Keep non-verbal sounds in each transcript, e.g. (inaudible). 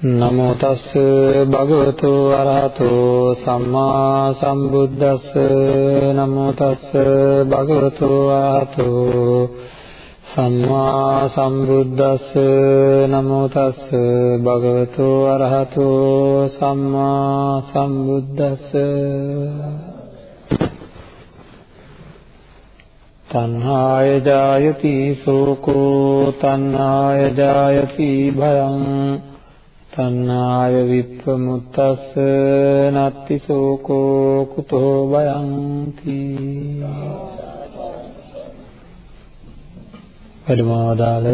නමෝ තස්ස භගවතු අරහතෝ සම්මා සම්බුද්දස්ස. නමෝ තස්ස භගවතු අරහතෝ සම්මා සම්බුද්දස්ස. නමෝ තස්ස භගවතු අරහතෝ සම්මා සම්බුද්දස්ස. තණ්හාය ජායති සෝකෝ. තණ්හාය ජායති භයං තණ්හාය විප්පමුත්තස්ස නත්ති සෝකෝ කුතෝ බයංති වැඩමවදාල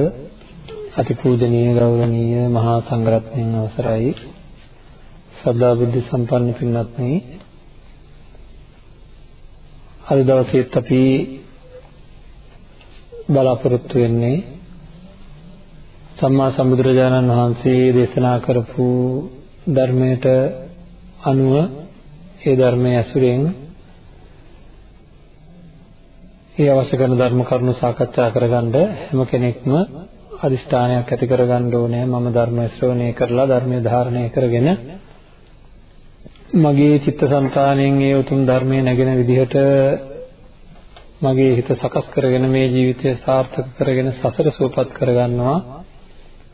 අතිපූජනීය ගෞරවනීය මහා සංඝරත්නයන් අවසරයි. සදා බුද්ධ සම්පන්න පින්වත්නි අද දවසේත් අපි බලාපොරොත්තු වෙන්නේ සම්මා සම්බුදුරජාණන් වහන්සේ දේශනා කරපු ධර්මයට අනුව ඒ ධර්මයේ ඇසුරෙන් ඒ අවශ්‍ය කරන ධර්ම කරුණු සාකච්ඡා කරගන්න හැම කෙනෙක්ම අදිෂ්ඨානයක් ඇති කරගන්න ඕනේ. මම ධර්ම ශ්‍රවණය කරලා ධර්මය ධාරණය කරගෙන මගේ චිත්තසංතානයෙන් ඒ උතුම් ධර්මයේ නැගෙන විදිහට මගේ හිත සකස් කරගෙන මේ ජීවිතය සාර්ථක කරගෙන සසර සුවපත් කරගන්නවා.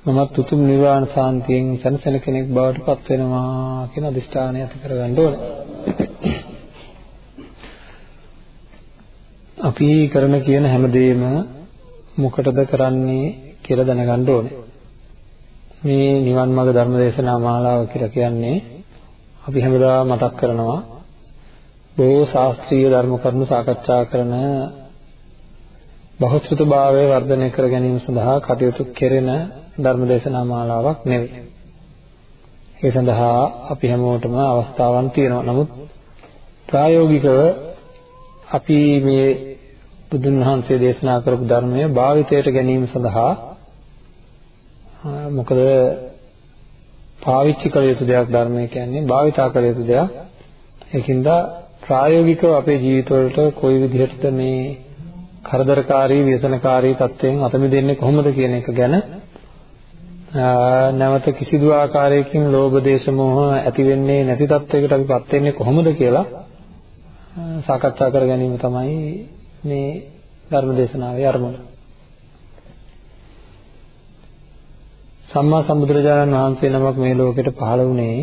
මමත් උතුම් නිර්වාණ සාන්තියෙන් සැනසෙන කෙනෙක් බවට පත් වෙනවා කියන අදිෂ්ඨානය ඇති කරගන්න ඕනේ. අපි කරන කියන හැමදේම මොකටද කරන්නේ කියලා දැනගන්න ඕනේ. මේ නිවන් මාර්ග ධර්ම දේශනා මාලාව කියලා කියන්නේ අපි හැමදාම මතක් කරනවා බොහෝ ශාස්ත්‍රීය ධර්ම කරුණු සාකච්ඡා කරන බහුශ්‍රృతභාවය වර්ධනය කර ගැනීම සඳහා කටයුතු කෙරෙන ධර්ම දේශනා මාලාවක් නෙවෙයි. ඒ සඳහා අපි හැමෝටම අවස්ථාවන් තියෙනවා. නමුත් ප්‍රායෝගිකව අපි මේ බුදුන් වහන්සේ දේශනා කරපු ධර්මය භාවිතයට ගැනීම සඳහා මොකද පාවිච්චි කළ යුතු දෙයක් ධර්මය කියන්නේ භාවිතා කළ යුතු දෙයක්. ඒකින්ද ප්‍රායෝගිකව අපේ ජීවිතවලට කොයි විදිහටද මේ කරදරකාරී ව්‍යසනකාරී තත්ත්වයෙන් අත මිදෙන්නේ කොහොමද කියන එක ගැන නැවත කිසිදු ආකාරයකින් ලෝභ දේශ මොහ ඇති වෙන්නේ නැති තත්වයකට අපිපත් වෙන්නේ කොහොමද කියලා සාකච්ඡා කර ගැනීම තමයි මේ ධර්ම දේශනාවේ අරමුණ. සම්මා සම්බුදුරජාණන් වහන්සේ නමක් මේ ලෝකෙට පහළ වුණේ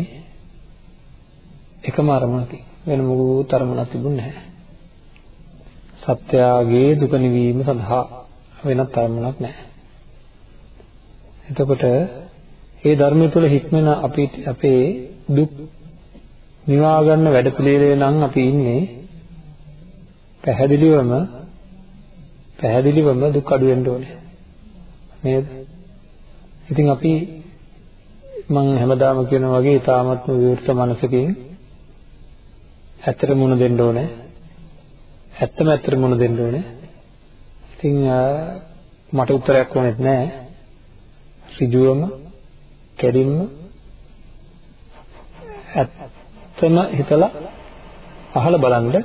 එකම අරමුණකින් වෙන මොකුත් අරමුණක් තිබුණේ නැහැ. සත්‍යාගේ දුක නිවීම සඳහා වෙනත් අරමුණක් නැහැ. එතකොට මේ ධර්මය තුළ හික්මන අපි අපේ දුක් නිවා ගන්න වැඩපිළිවෙලේ නම් අපි ඉන්නේ පැහැදිලිවම පැහැදිලිවම දුක් අඩු වෙන්න ඕනේ නේද? ඉතින් අපි මම හැමදාම කියනවා වගේ ඊ타මත් විවෘත මනසකින් ඇත්තට මුණ දෙන්න ඕනේ. ඇත්තම ඇත්තට මුණ දෙන්න ඕනේ. ඉතින් මට උත්තරයක් ඕනෙත් නැහැ. ඍජුවම කෙලින්ම ඇත්තම හිතලා අහලා බලන්න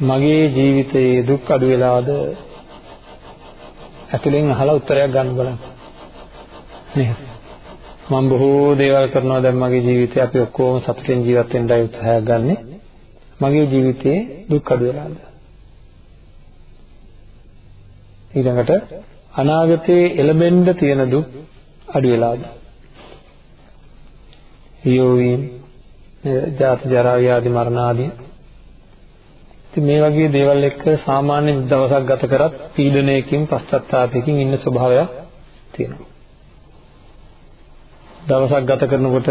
මගේ ජීවිතයේ දුක් අඩු වෙලාද ඇතුලෙන් අහලා උත්තරයක් ගන්න බලන්න. නේද? මම බොහෝ දේවල් කරනවා දැන් මගේ ජීවිතේ අපි ඔක්කොම සතුටින් ජීවත් වෙන්නයි උත්සාහයක් ගන්නෙ. මගේ ජීවිතේ දුක් අඩු වෙලාද? ඊළඟට අනාගතයේ එළඹෙන්න තියෙන දුක් අඩු වෙලාද? යෝවීන් ජාති ජරා ව්‍යාධි මරණ ආදී ඉතින් මේ වගේ දේවල් එක්ක සාමාන්‍ය දවසක් ගත කරත් පීඩනයකින් පශ්චාත්තාපයකින් ඉන්න ස්වභාවයක් තියෙනවා. දවසක් ගත කරනකොට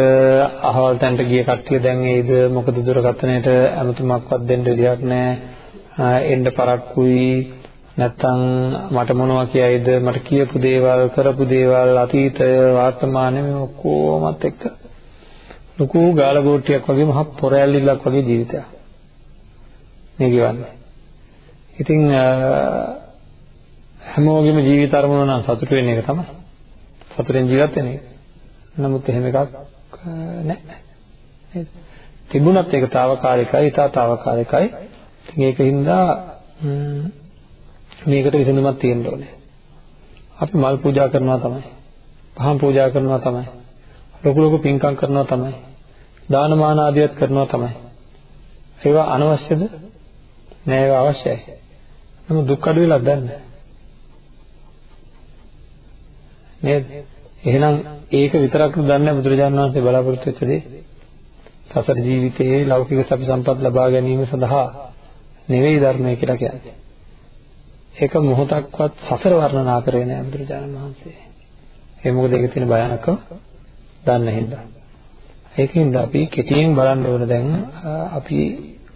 අහවල් තැනට ගිය කට්ටිය දැන් එයිද මොකද දුරකථනයට ඇමතුමක්වත් දෙන්න විදියක් නැහැ එන්න පරක්කුයි නැත්තම් මට මොනවා කියයිද මට කියපු දේවල් කරපු දේවල් අතීතය වර්තමානය මේ ඔක්කොමත් එක්ක ලොකු ගාලගෝට්ටියක් වගේ මහ පොරැල්ලිල්ලක් වගේ ජීවිතයක් මේ ගෙවන්නේ. ඉතින් හැමෝගෙම ජීවිත අරමුණ නම් සතුට වෙන එක තමයි. සතුටෙන් ජීවත් වෙන එක. නමුත් එහෙම එකක් නැහැ. නේද? තිබුණත් ඒක తాවකාලිකයි, ඊටා తాවකාලිකයි. ඉතින් ඒකින්ද මේකට විසඳුමක් තියෙන්න ඕනේ. අපි මල් පූජා කරනවා තමයි. පහන් පූජා කරනවා තමයි. ලොකු ලොකු පින්කම් කරනවා තමයි. දානමාන ආදියත් කරනවා තමයි. ඒවා අනවශ්‍යද? නෑ ඒවා අවශ්‍යයි. නමුත් දුක් අඩු වෙලා දන්නේ නේද? එහෙනම් ඒක විතරක් දන්නේ බුදුරජාණන් වහන්සේ බලාපොරොත්තු වෙච්ච දේ. සසර ජීවිතයේ ලෞකික සැප සම්පත් ලබා ගැනීම සඳහා නෙවෙයි ධර්මය කියලා කියන්නේ. ඒක මොහොතක්වත් සසර වර්ණනා කරේ නෑ බුදුරජාණන් වහන්සේ. ඒ මොකද ඒකේ තියෙන භයානකම දන්න හින්දා. ඒකින්ද අපි කෙටියෙන් බලන්න ඕන දැන් අපි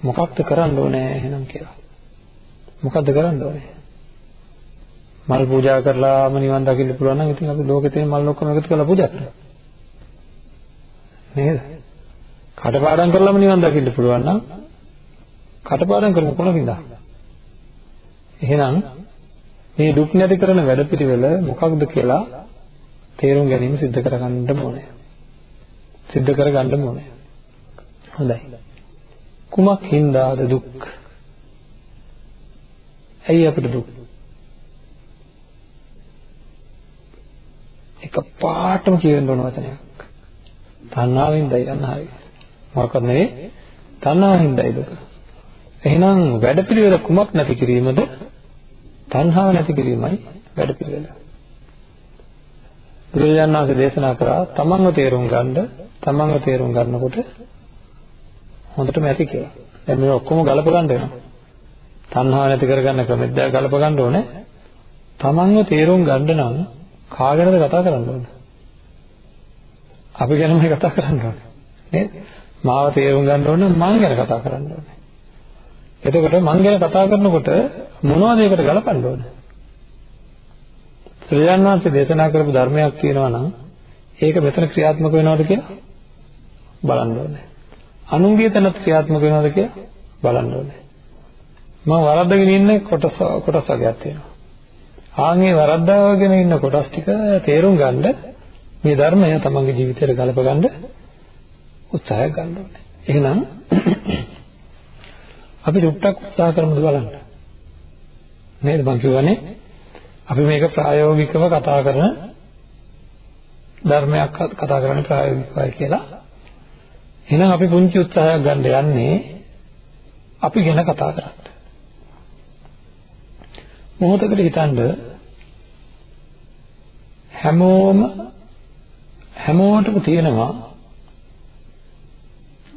මොකක්ද කරන්න ඕනේ එහෙනම් කියලා. මොකද්ද කරන්න ඕනේ? මල් පූජා කරලාම නිවන් දකින්න පුළුවන් නම් ඉතින් අපි ලෝකේ තියෙන මල් ඔක්කොම එකතු කරලා පූජා කරනවා. නේද? කටපාඩම් කරලාම නිවන් දකින්න පුළුවන් නම් කටපාඩම් කරන කොනකින්ද? එහෙනම් මේ දුක් නැති කරන වැඩපිළිවෙල මොකක්ද කියලා තේරුම් ගැනීම සිද්ධ කරගන්න ඕනේ. සිද්ධ කරගන්න ඕනේ. හොඳයි. කුමක් හින්දාද දුක්? ඇයි අපිට දුක්? එක පාටම කියන්න ඕන වචනයක්. තණ්හාවෙන්දයි තණ්හාවයි. මොකක්ද නෙවෙයි? තණ්හාවෙන්දයි දුක. එහෙනම් වැඩපිළිවෙල කුමක් නැති කිරීමද? තණ්හාව නැති කිරීමයි වැඩපිළිවෙල. බුදුරජාණන් වහන්සේ දේශනා කරා තමන්ව තේරුම් ගන්න තමන්ව තේරුම් ගන්නකොට හොඳටම ඇති කියලා. දැන් මේ ඔක්කොම ගලප ගන්න වෙනවා. තණ්හාව නැති කරගන්න ක්‍රමෙත් දැන් ගලප ගන්න ඕනේ. තමන්ව තේරුම් ගන්න නම් කාගෙනද කතා කරන්න ඕනේ? අපි ගැනමයි කතා කරන්න ඕනේ. නේද? මාව තේරුම් ගන්න ඕන නම් මං ගැන කතා කරන්න ඕනේ. එතකොට මං ගැන කතා කරනකොට මොනවද ඒකට ගලපන්න ඕනේ? ශ්‍රේයන් වහන්සේ දේශනා කරපු ධර්මයක් තියෙනවා නම් ඒක මෙතන ක්‍රියාත්මක වෙනවද කියලා බලන්න ඕනේ. අනුන්ගේ තැනත් ක්‍රියාත්මක වෙනවද කියලා බලන්න ඕනේ. මම වරද්දගෙන ඉන්නේ කොටස් කොටස් වර්ගයක් තියෙනවා. ආන්ගේ වරද්දාගෙන ඉන්න කොටස් ටික තේරුම් ගන්න මේ ධර්මය තමන්ගේ ජීවිතයට ගලප ගන්න උත්සාහයක් ගන්න ඕනේ. එහෙනම් අපි ටුක්ටක් උත්සාහ කරමුද බලන්න. නේද මං කියවනේ අපි මේක ප්‍රායෝගිකව කතා කරන ධර්මයක් කතා කරන්නේ ප්‍රායෝගිකවයි කියලා. එහෙනම් අපි පුංචි උත්සාහයක් ගන්න යන්නේ අපි ගැන කතා කරන්න. මොහොතකට හිතන්න හැමෝම හැමෝටම තියෙනවා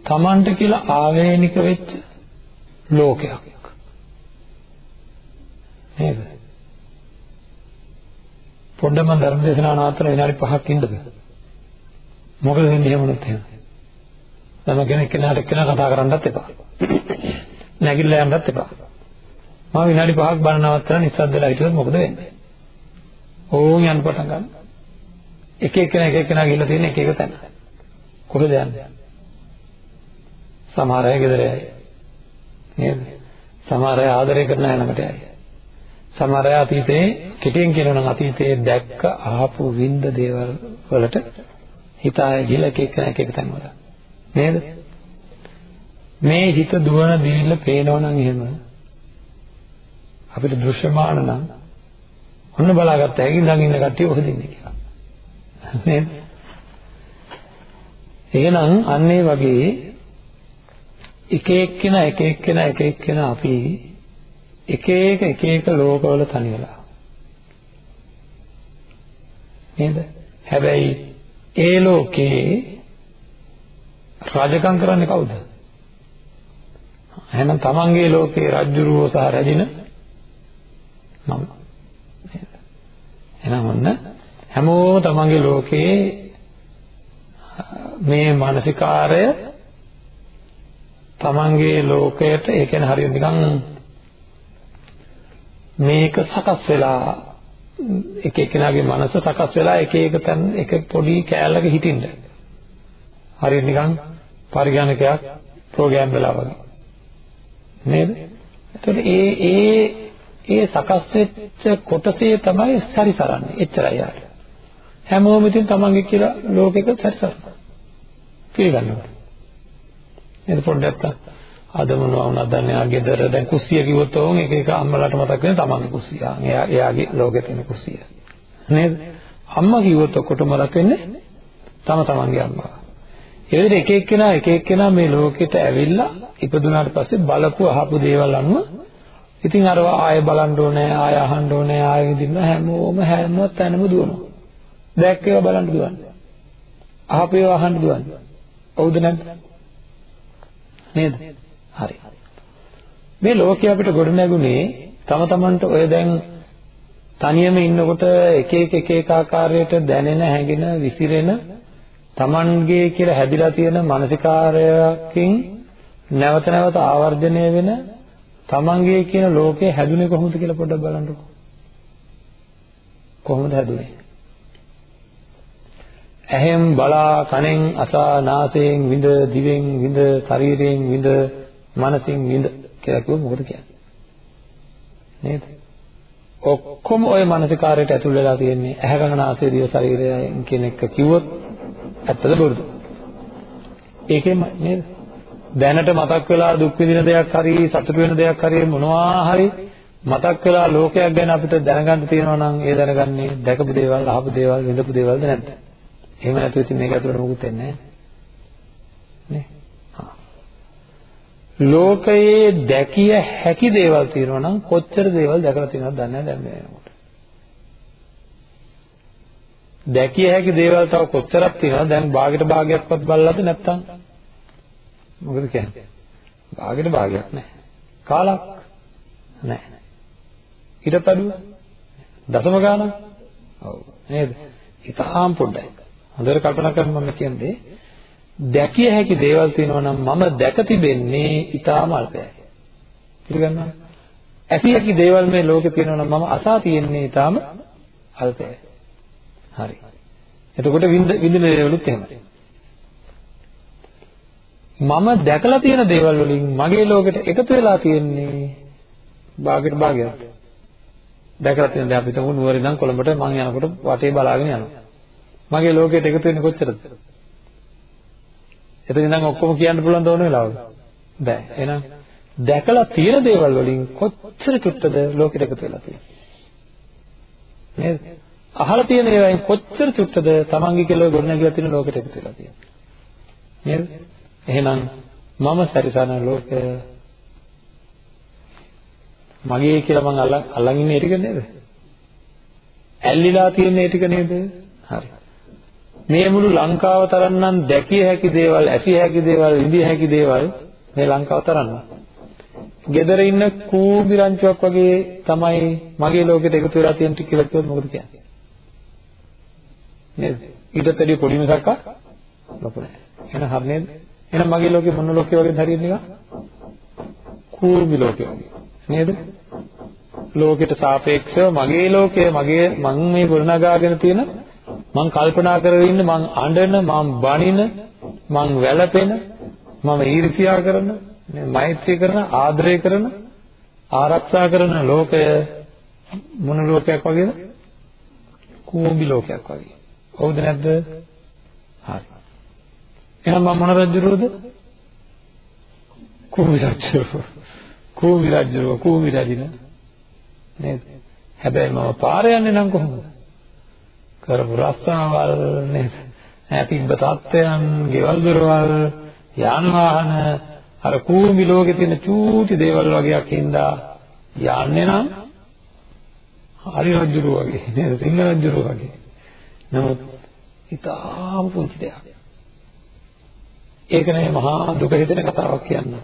Tamanට කියලා ආවේනික වෙච්ච ලෝකයක් නේද පොඩ්ඩක් මම ධර්ම දේශනාව නවත්තලා විනාඩි 5ක් ඉන්නද මොකද වෙන්නේ එහෙම වුණොත් එහෙම තම කෙනෙක් කෙනාට කෙනා කතා කරන්නත් එපා නැගිටලා යන්නත් එපා මම විනාඩි 5ක් බණ නවත්තලා නිස්සද්දලා හිටියොත් මොකද වෙන්නේ ඕන් යන්න පටන් ගන්න. එක එක්කෙනා එක එක්කෙනා ගිහිල්ලා තියෙන එක එක තැන. කොහෙද යන්නේ? සමහර අය ගෙදර යයි. නේද? සමහර අය ආදරය කරන අය ළඟට යයි. සමහර අය අතීතේ කෙටියෙන් කියනවා නම් අතීතේ දැක්ක ආපු විඳ දේවල් වලට හිතාය ගිහිල්ලා එක එක්කෙනා එක එක තැන් වල. නේද? මේ හිත දුවන දීල්ල පේනවනම් එහෙම අපිට දෘශ්‍යමාන නම් ඔන්න බලාගත්ත හැකි ළඟ ඉන්න කට්ටිය කොහෙද ඉන්නේ කියලා. නේද? එහෙනම් අන්න ඒ වගේ එක එක්කෙනා එක එක්කෙනා එක එක්කෙනා අපි එක එක එක එක ලෝකවල තනි වෙලා. නේද? හැබැයි ඒ ලෝකේ රාජකම් කරන්නේ කවුද? එහෙනම් තමන්ගේ ලෝකේ රජ්ජුරුවෝ සහ රැජින මම එහෙනම් ඔන්න හැමෝම තමන්ගේ ලෝකයේ මේ මානසිකාරය තමන්ගේ ලෝකයට ඒ කියන්නේ හරියට නිකන් මේක සකස් වෙලා එක එක්කෙනාගේ මනස සකස් වෙලා එක එක තැන් එක පොඩි කෑල්ලක හිටින්න. හරියට නිකන් පරිගණකයක් ප්‍රෝග්‍රෑම් වෙලා වගේ. නේද? එතකොට ඒ ඒ ඒ සකස් වෙච්ච කොටසේ තමයි සැරිසරන්නේ. එච්චරයි යාට. හැමෝම ඉතින් තමන්ගේ කියලා ලෝකෙක සැරිසරනවා. පිළිගන්නවා. නේද පොඩ්ඩක් අද මොනවා වුණත් දන්නේ ආ ගෙදර දැන් කුස්සිය කිව්වොත් ඕන් එක එක අම්මලාට මතක් වෙන තමන්ගේ කුස්සිය. එයා එයාගේ ලෝකේ තියෙන කුස්සිය. නේද? අම්මා කිව්වොත් ඔක්කොටම මතක් වෙන්නේ තම තමන්ගේ අම්මා. ඒ විදිහට එක එක්කෙනා එක එක්කෙනා මේ ලෝකෙට ඇවිල්ලා ඉපදුනාට පස්සේ බලපු අහපු දේවල් අනුව ඉතින් අරවා ආයෙ බලන්න ඕනේ ආයෙ අහන්න ඕනේ ආයෙ විඳින්න හැමෝම හැම තැනම දුවනවා. දැක්ක ඒවා බලන්න දුවන්නේ. අහපු ඒවා අහන්න දුවන්නේ. හවුද නැද්ද? නේද? හරි. මේ ලෝකේ අපිට ගොඩ නැගුණේ තම තමන්ට ඔය දැන් තනියම ඉන්නකොට එක එක එක එක ආකාරයට දැනෙන හැඟෙන විසිරෙන තමන්ගේ කියලා හැදිලා තියෙන මානසිකාරයකින් නැවත නැවත ආවර්ජනය වෙන තමන්ගේ කියන ලෝකේ හැදුනේ කොහොමද කියලා පොඩ්ඩක් බලන්නකෝ. කොහොමද හැදුනේ? ඇහෙන් බලා කනෙන් අසා නාසයෙන් විඳ දිවෙන් විඳ ශරීරයෙන් විඳ මනසින් විඳ කියලා කිව්වොත් මොකද කියන්නේ? නේද? ඔක්කොම ওই මානසිකාරයට ඇතුල් වෙලා තියෙන්නේ ඇහැ කන නාසය දිව ශරීරයෙන් කියන එක කිව්වොත් ඇත්තද බොරුද? ඒකෙම නේද? දැනට මතක් වෙලා දුක් විඳින දෙයක් හරි සතුට වෙන දෙයක් හරි මොනවා හරි මතක් වෙලා ලෝකයක් ගැන අපිට දැනගන්න තියෙනවා නම් ඒ දැනගන්නේ දැකපු දේවල්, අහපු දේවල්, විඳපු දේවල්ද නැද්ද? එහෙම නැතුව ඉතින් මේක ඇතුළට මොකුත් වෙන්නේ නැහැ. ලෝකයේ දැකිය හැකි දේවල් තියෙනවා නම් කොච්චර දේවල් දැකලා තියෙනවද දන්නේ නැහැ දැන් මේ වෙනකොට. දැකිය හැකි දේවල් තව කොච්චරක් තියෙනවද දැන් භාගයට භාගයක්වත් බලලාද නැත්තම් මොකද කියන්නේ? භාගයට භාගයක් නැහැ. කාලක් නැහැ. ඊටත් අඩුව දශම ගානක්. ඔව් නේද? ඊටාම් පොඩ්ඩයි. හොඳට කල්පනා කරන්න මම කියන්නේ දැකිය හැකි දේවල් තියෙනවා නම් මම දැක තිබෙන්නේ ඊටාම අල්පයි. පිළිගන්නවා. ඇසිය හැකි දේවල් මේ ලෝකේ තියෙනවා නම් මම අසා තියෙන්නේ ඊටාම අල්පයි. හරි. එතකොට විඳින දේවලුත් එහෙමයි. මම දැකලා තියෙන දේවල් වලින් මගේ ලෝකෙට එකතු වෙලා තියෙන්නේ භාගයට භාගයක්. දැකලා තියෙන දේ අපි තුමු නුවර ඉඳන් කොළඹට මං යනකොට වටේ බලාගෙන යනවා. මගේ ලෝකෙට එකතු වෙන්නේ කොච්චරද? එතන ඉඳන් ඔක්කොම කියන්න පුළුවන් ද ඕන වෙලාවක? බෑ. එහෙනම් දැකලා තියෙන දේවල් වලින් කොච්චර චුට්ටද ලෝකෙට එකතු වෙලා තියෙන්නේ? නේද? අහලා තියෙන ඒවායින් කොච්චර චුට්ටද තමන්ගේ කියලා ගොඩනැගිලා තියෙන ලෝකෙට එකතු වෙලා තියෙන්නේ? නේද? එහෙනම් මම සැරිසන ලෝකය මගේ කියලා මං අල්ලන් අල්ලන් ඉන්නේ ඒ ටික නේද? ඇල්ලිලා තියෙන ඒ ටික නේද? හරි. මේ මුළු ලංකාව තරම්නම් දැකිය හැකි දේවල්, ඇසිය හැකි දේවල්, විඳිය හැකි දේවල් මේ ලංකාව තරම්නම්. gedara ඉන්න කූඹි රංචුවක් වගේ තමයි මගේ ලෝකෙට එකතු වෙලා තියෙන ටික කියලා කිව්වොත් මොකද කියන්නේ? නේද? ඊටත් වැඩිය පොඩි මිසක්ක ලොකු නෑ. එහෙනම් හරි නේද? එහෙනම් මගේ ලෝකේ මොන ලෝකේ වගේද හරියන්නේ නිකන්? කූඹි ලෝකේ වගේ. නේද? ලෝකෙට සාපේක්ෂව මගේ ලෝකය මගේ මම මේ ගොඩනගාගෙන තියෙන මං කල්පනා කරගෙන ඉන්න මං අඬන මං බනින මං වැළපෙන මම ඊර්ෂ්‍යා කරන මෛත්‍රී කරන ආදරය කරන ආරක්ෂා කරන ලෝකය මොන ලෝකයක් වගේද? කූඹි ලෝකයක් වගේ. හවුද නැද්ද? හරි. එහෙනම් මම මොන රජුරෝද? කූඹි රජුරෝ. කූඹි රජුරෝ කූඹි රජින. නේද? හැබැයි මම පාර යන්නේ නම් කොහොමද? කරපු රස්සාවල් නේද? තිබ්බ තත්ත්වයන්, ගෙවල් දොරවල්, යාන වාහන අර කූඹි ලෝකේ තියෙන චූටි දේවල් වගේක් හින්දා යන්නේ නම් හරි රජුරු වගේ නේද? සිංහ රජුරු වගේ. නමුත් ඉතාම පුංචි දෙයක්. ඒක නේ මහා දුක හිතෙන කතාවක් කියන්නේ.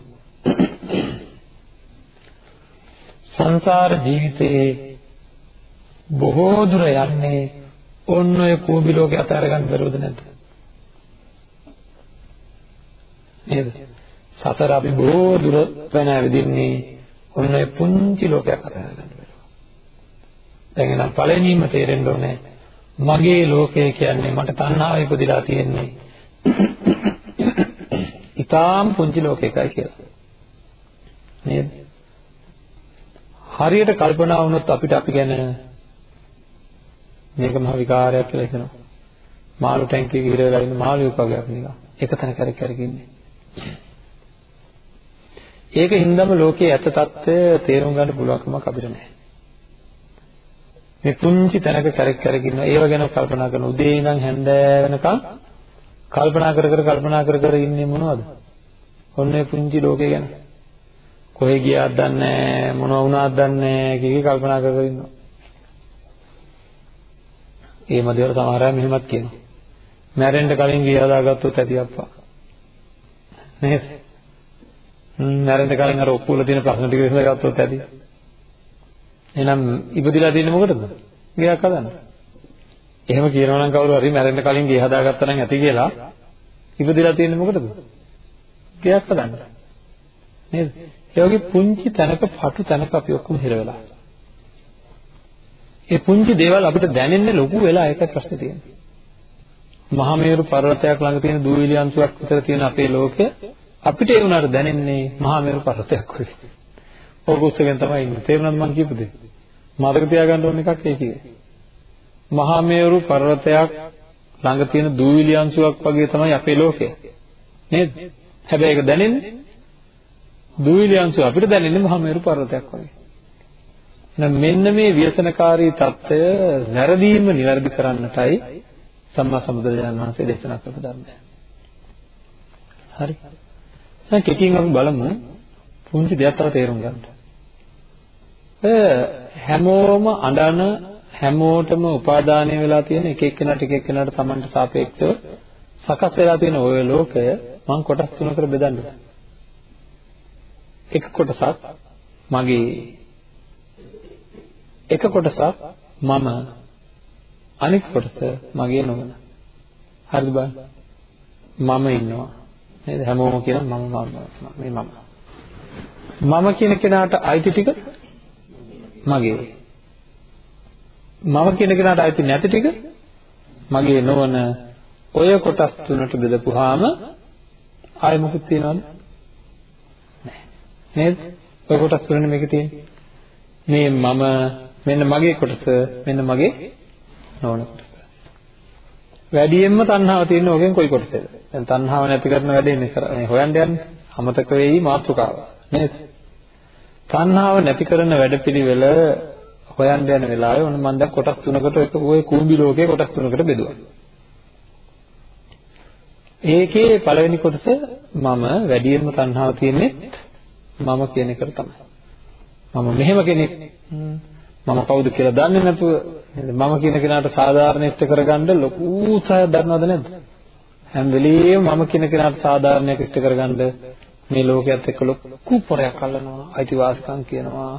සංසාර ජීවිතයේ බොහෝ දුර යන්නේ ඔන්න ඔය කූඹි ලෝකේ අතාර ගන්න බැරුවද නැද්ද? නේද? සතර අපි බොහෝ දුර පැන ඇවිදින්නේ ඔන්න ඔය පුංචි ලෝකයක් අතර ගන්න බැරුව. දැන් එනම් පළවෙනිම තේරෙන්න ඕනේ මගේ ලෝකය කියන්නේ මට තණ්හාව ඉපදිලා තියෙන්නේ. (coughs) ඊටාම් පුංචි ලෝකයකයි කියලා. නේද? හරියට කල්පනා වුණොත් අපිට අපි ගැන මේක මහ විකාරයක් කියලා හිතනවා. මාළු ටැංකියක හිර වෙලා ඉන්න මාළුවෙක් වගේ අපි නිකන් එකතන කර කර ඉන්නේ. ඒක හින්දාම ලෝකයේ ඇත්ත తত্ত্বය තේරුම් ගන්න පුළුවන්කමක් අපිට නැහැ. මේ පුංචි තැනක කර කර ඉන්න ඒව ගැන කල්පනා කරන උදේ ඉඳන් හැන්දෑ වෙනකම් කල්පනා කර කර කල්පනා කර කර ඉන්නේ මොනවද? ඔන්නේ පුංචි ලෝකේ ගැන. කොහෙ ගියාද දන්නේ නැහැ මොනවා වුණාද දන්නේ නැහැ කීකී කල්පනා කර කර ඉන්නවා. ඒ මදිවල සමහර අය මෙහෙමත් කියනවා. මැරෙන්න කලින් ගිය හදාගත්තොත් ඇති අප්පා. නේද? මැරෙන්න කලින් අර ඔක්කොල තියෙන ප්‍රශ්න ටික විසඳගත්තොත් ඇති. එහෙනම් ඉපදිලා තියෙන්නේ මොකටද? ගියක් හදන්න. එහෙම කියනවා නම් කවුරු හරි මැරෙන්න කලින් ගේ හදාගත්තා නම් ඇති කියලා ඉපදිලා තියෙන්නේ මොකටද? ගියක් හදන්න. නේද? ඒ වගේ පුංචි තැනක පටු තැනක අපි ඔක්කොම හිර වෙලා. ඒ පුංචි දේවල් අපිට දැනෙන්නේ ලොකු වෙලා ඒක ප්‍රශ්නේ තියෙන්නේ. මහා මේරු පර්වතයක් ළඟ තියෙන දූවිලි අංශුවක් විතර තියෙන අපේ ලෝකය අපිට ඒ උනාට දැනෙන්නේ මහා මේරු පර්වතයක් වගේ. ඕක උස්සගෙන තමයි ඉන්නේ. තේරුණාද මම කියපු දේ? මතක තියාගන්න ඕන එකක් ඒ කියේ. මහා මේරු පර්වතයක් ළඟ තියෙන දූවිලි අංශුවක් වගේ තමයි අපේ ලෝකය. නේද? හැබැයි ඒක දැනෙන්නේ දූවිලි අංශු අපිට දැනෙන්නේ මහා මේරු පර්වතයක් වගේ. මෙන්න මේ ව්‍යසනකාරී తত্ত্বය වැරදීම નિවැරදි කරන්නටයි සම්මා සම්බුදුරජාණන් වහන්සේ දේශනා කරපු ධර්මය. හරි. දැන් කෙටියෙන් අපි බලමු පුංචි දෙයක් තව තේරුම් ගන්න. හැමෝම අඬන හැමෝටම උපාදානය වෙලා තියෙන එක එක්කෙනාට එක එක්කෙනාට Tamanට සාපේක්ෂව සකස් වෙලා තියෙන ওই ලෝකය මම කොටස් තුනකට බෙදන්නම්. එක කොටසක් මගේ එක කොටසක් මම අනිත් කොටස මගේ නොවන. හරිද බලන්න මම ඉන්නවා. නේද? හැමෝම කියන මම මම මේ මම. මම කියන කෙනාට අයිති ටික මගේ. මම කියන කෙනාට අයිති නැති ටික මගේ නොවන. ඔය කොටස් තුනට බෙදපුවාම ආයෙ මොකක්ද තියනවද? නේද? ඔය කොටස් තුනනේ මේකේ තියෙන්නේ. මේ මම මෙන්න මගේ කොටස මෙන්න මගේ නොවන කොටස. වැඩියෙන්ම තණ්හාව තියෙන ඕකෙන් කොයි කොටසද? දැන් තණ්හාව නැති කරන වැඩේ මේ හොයන්න යන්නේ. අමතක වෙයි මාතෘකාව. නේද? තණ්හාව නැති කරන වැඩපිළිවෙල හොයන්න යන වෙලාවේ ඔන්න මම දැන් කොටස් තුනකට එක ඔය කුඹි ලෝකේ කොටස් තුනකට බෙදුවා. ඒකේ පළවෙනි කොටස මම වැඩියෙන්ම තණ්හාව තියෙන්නේ මම කියන එකට තමයි. මම මෙහෙම කෙනෙක්. මම කවුද කියලා දන්නේ නැතුව මම කියන කෙනාට සාධාරණ ඉෂ්ට කරගන්න ලොකු උත්සාහයක් දරනවද නැද්ද? හැම වෙලෙම මම කියන කෙනාට සාධාරණයක් ඉෂ්ට කරගන්න මේ ලෝකයේත් එක්ක ලොකු පොරයක් අල්ලනවා, අයිතිවාසිකම් කියනවා,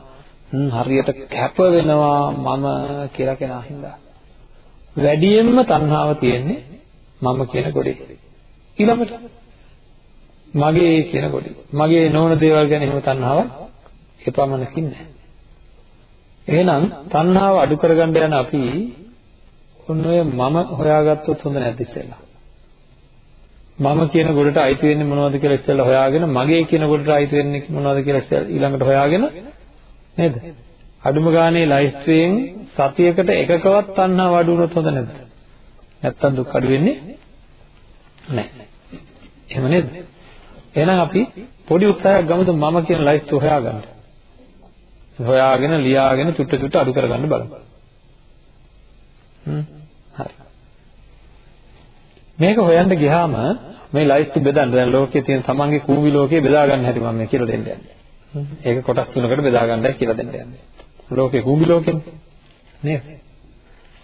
හරියට කැප වෙනවා මම කියලා කෙනා හින්දා. වැඩියෙන්ම තණ්හාව තියෙන්නේ මම කියන ගොඩේ. ඊළඟට මගේ කියන කොටි. මගේ නොවන දේවල් ගැන එහෙම තණ්හාවක් එපමණකින් නැහැ. එහෙනම් තණ්හාව අඩු කරගන්න යන අපි ඔන්න ඔය මම හොයාගත්තොත් හොඳ නැද්ද ඉස්සෙල්ලා? මම කියන ගොඩට අයිති වෙන්නේ මොනවද කියලා ඉස්සෙල්ලා හොයාගෙන මගේ කියන ගොඩට අයිති වෙන්නේ මොනවද කියලා ඊළඟට හොයාගෙන නේද? අඩුම ගානේ ලයිස්ට්රියෙන් සතියකට එකකවත් තණ්හාව අඩු වුණොත් හොඳ නැද්ද? නැත්තම් දුක් අඩු වෙන්නේ නැහැ. එහෙම නේද? එහෙනම් අපි පොඩි උත්සාහයක් ගමුද මම කියන ලයිස්ට් හොයාගන්න. හොයාගෙන ලියාගෙන චුට්ට චුට්ට අඩු කරගන්න බලමු. හ්ම් හරි. මේක හොයන්න ගියාම මේ ලයිස්ට් බෙදන්න දැන් ලෝකයේ තියෙන තමන්ගේ කූඹි ලෝකයේ බෙදා ගන්න හැටි මම මේ කියලා දෙන්න යන්නේ. ඒක කොටස් තුනකට බෙදා ගන්නයි කියලා දෙන්න යන්නේ. ලෝකේ කූඹි ලෝකෙනේ. නේද?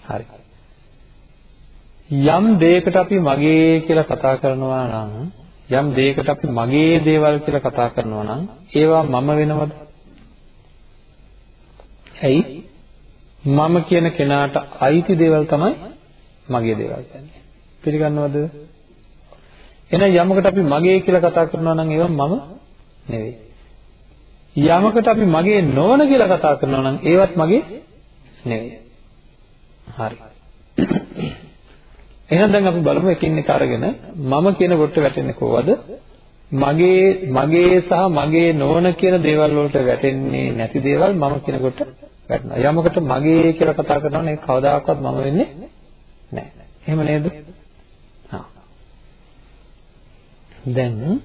හරි. යම් දෙයකට අපි මගේ කියලා කතා කරනවා නම් යම් දෙයකට අපි මගේ දේවල් කියලා කතා කරනවා නම් ඒවා මම වෙනවද? ඇයි? මම කියන කෙනාට අයිති දේවල් තමයි මගේ දේවල් කියන්නේ. පිළිගන්නවද? එහෙනම් යමකට අපි මගේ කියලා කතා කරනවා නම් ඒවා මම නෙවෙයි. යමකට අපි මගේ නොවන කියලා කතා කරනවා නම් ඒවත් මගේ නෙවෙයි. හරි. එහෙනම් දැන් අපි බලමු එකින් එක අරගෙන මම කියන කොට වැටෙන්නේ කොහොමද? මගේ මගේ සහ මගේ නොවන කියන දේවල් වලට වැටෙන්නේ නැති දේවල් මම කියන කොට වැටෙනවා. යමකට මගේ කියලා කතා කරනවා නම් ඒක කවදාකවත් මම වෙන්නේ නැහැ. එහෙම නේද? හා. දැන්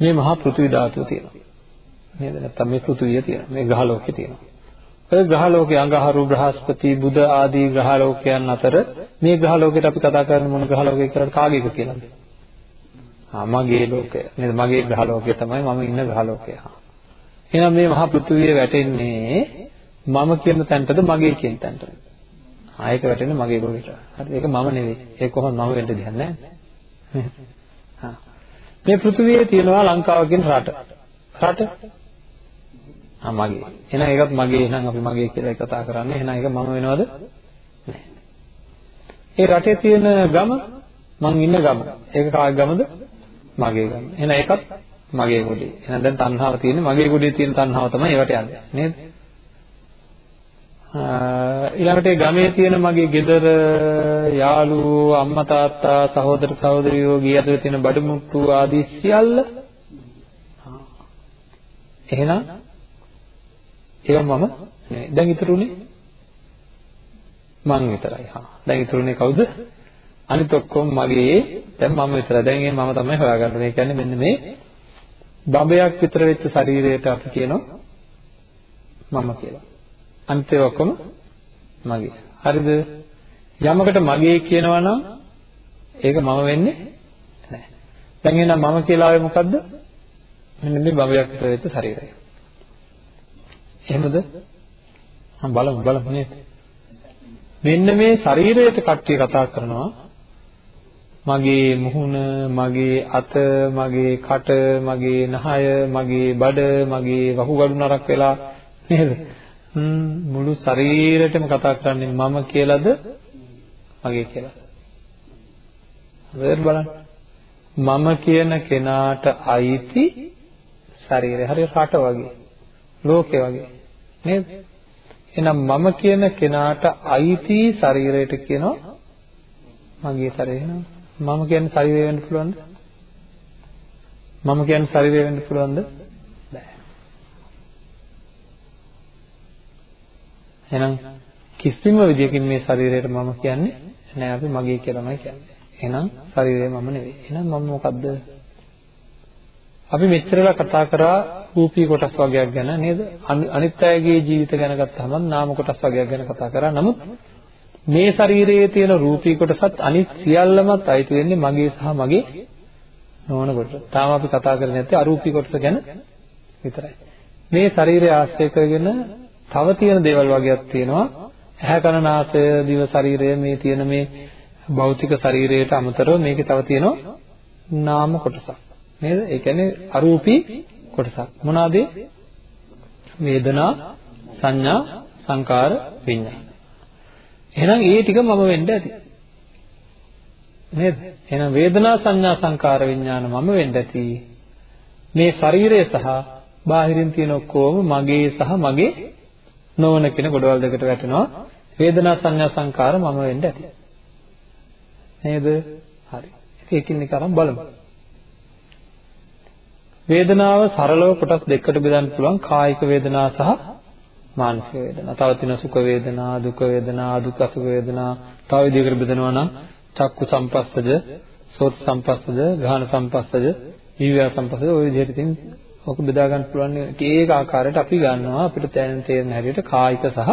මේ මහා පෘථිවි ධාතුව තියෙනවා. නේද? නැත්තම් මේ පෘථිවිය තියෙනවා. මේ ග්‍රහ ලෝකේ තියෙනවා. ඔය ග්‍රහ ලෝකයේ අඟහරු බ්‍රහස්පති බුධ ආදී ග්‍රහ ලෝකයන් අතර මේ ග්‍රහ ලෝකෙට අපි කතා කරන්නේ මොන ග්‍රහ ලෝකේ කියලාද කාගේක කියලාද? ආ මගේ ලෝකය. නේද? මගේ ග්‍රහ ලෝකය තමයි මම ඉන්න ග්‍රහ ලෝකය. එහෙනම් මේ මහා පෘථිවිය වැටෙන්නේ මම කියන තැනටද මගේ කියන තැනටද? ආ ඒක වැටෙන්නේ මගේ ගොඩට. හරි ඒක මම නෙවෙයි. ඒක කොහොමද මම වෙන්න දෙයක් නැහැ. හා. මේ පෘථිවියේ තියෙනවා ලංකාව කියන රට. රට ආ මගේ. එහෙනම් ඒකත් මගේ. එහෙනම් අපි මගේ කියලා කතා කරන්නේ. එහෙනම් ඒක මම වෙනවද? නැහැ. ඒ රටේ තියෙන ගම මං ඉන්න ගම. ඒක කාගේ ගමද? මගේ ගම. එහෙනම් ඒකත් මගේ ගොඩේ. එහෙනම් දැන් තණ්හාව තියෙන්නේ මගේ ගොඩේ තියෙන තණ්හාව තමයි ඒවට යන්නේ. නේද? ඊළඟට ගමේ තියෙන මගේ ගෙදර යාළුවෝ අම්මා තාත්තා සහෝදර සහෝදරියෝ ගිය ඇතුලේ තියෙන බඩු මුට්ටු ආදී සියල්ල එහෙනම් ඒවා මම නෙවෙයි. දැන් ඉතුරුනේ මං විතරයි. හා. දැන් ඉතුරුනේ කවුද? අනිත් ඔක්කොම මගේ. දැන් මම විතරයි. දැන් ඒ මම තමයි හොයාගන්නේ. ඒ කියන්නේ මෙන්න මේ බඹයක් විතර වෙච්ච ශරීරයට අපි කියනවා මම කියලා. අනිත් ඒවා ඔක්කොම මගේ. හරිද? යමකට මගේ කියනවා නම් ඒක මම වෙන්නේ නැහැ. දැන් එහෙනම් මම කියලා ආවේ මොකද්ද? මෙන්න මේ බඹයක් විතර වෙච්ච ශරීරය. එහෙමද? බලමු බලමු නේද? මෙන්න මේ ශරීරයට කට්ටිය කතා කරනවා මගේ මුහුණ, මගේ අත, මගේ කට, මගේ නහය, මගේ බඩ, මගේ වහුගඩු නරක් වෙලා නේද? මුළු ශරීරෙටම කතා කරන්නේ මම කියලාද මගේ කියලා. හරියට බලන්න. මම කියන කෙනාට අයිති ශරීරය හරියට රට වගේ. ලෝකේ වගේ. නේද? එහෙනම් මම කියන කෙනාට අයිති ශරීරයට කියනවා මගේ ශරීරය නේද? මම කියන්නේ ශරීරය වෙන්න පුළුවන්ද? මම කියන්නේ ශරීරය වෙන්න පුළුවන්ද? බෑ. එහෙනම් කිසිම විදියකින් මේ ශරීරයට මම කියන්නේ නෑ අපි මගේ කියලාමයි කියන්නේ. එහෙනම් ශරීරය මම නෙවෙයි. එහෙනම් මම මොකද්ද? අපි මෙච්චරලා කතා කරා රූපී කොටස් වර්ගයක් ගැන නේද? අනිත් අයගේ ජීවිත ගැන ගත්තාම නාම කොටස් වර්ගයක් ගැන කතා කරා. නමුත් මේ ශරීරයේ තියෙන රූපී කොටසත් අනිත් සියල්ලමත් අයිති වෙන්නේ මගේ සහ මගේ නොවන කොට. තාම අපි කතා කරන්නේ නැත්තේ අරූපී කොටස ගැන විතරයි. මේ ශරීරය ආශ්‍රය කරගෙන තව තියෙන දේවල් වගේක් තියෙනවා. ඇහැ කන නාසය දිව ශරීරය මේ තියෙන මේ භෞතික ශරීරයට අමතරව මේකේ තව තියෙනවා නාම කොටසක්. නේද? ඒ කියන්නේ අරූපී කොටසක්. මොනවාද? වේදනා, සංඥා, සංකාර, විඤ්ඤාණ. එහෙනම් ඒ ටික මම වෙන්න ඇති. නේද? එහෙනම් වේදනා, සංඥා, සංකාර, විඤ්ඤාණ මම වෙන්න ඇති. මේ ශරීරය සහ බාහිරින් තියෙන ඔක්කොම මගේ සහ මගේ නොවන කියන ගොඩවල් දෙකට වැටෙනවා. වේදනා, සංඥා, සංකාර මම වෙන්න ඇති. නේද? හරි. ඒකින් එක අරන් බලමු. වේදනාව සරලව කොටස් දෙකකට බෙදන්න පුළුවන් කායික වේදනා සහ මානසික වේදනා. තව තියෙනවා සුඛ වේදනා, දුක වේදනා, දුක් අසුඛ වේදනා. තව විදිහකට බෙදනවා නම් චක්කු සම්පස්සද, සෝත සම්පස්සද, ගාහන සම්පස්සද, ජීවය සම්පස්සද ওই විදිහට ඉතින් ඔක බෙදා ගන්න පුළුවන් ඒක ආකාරයට අපි ගන්නවා අපිට තේරෙන තේරෙන හැටියට කායික සහ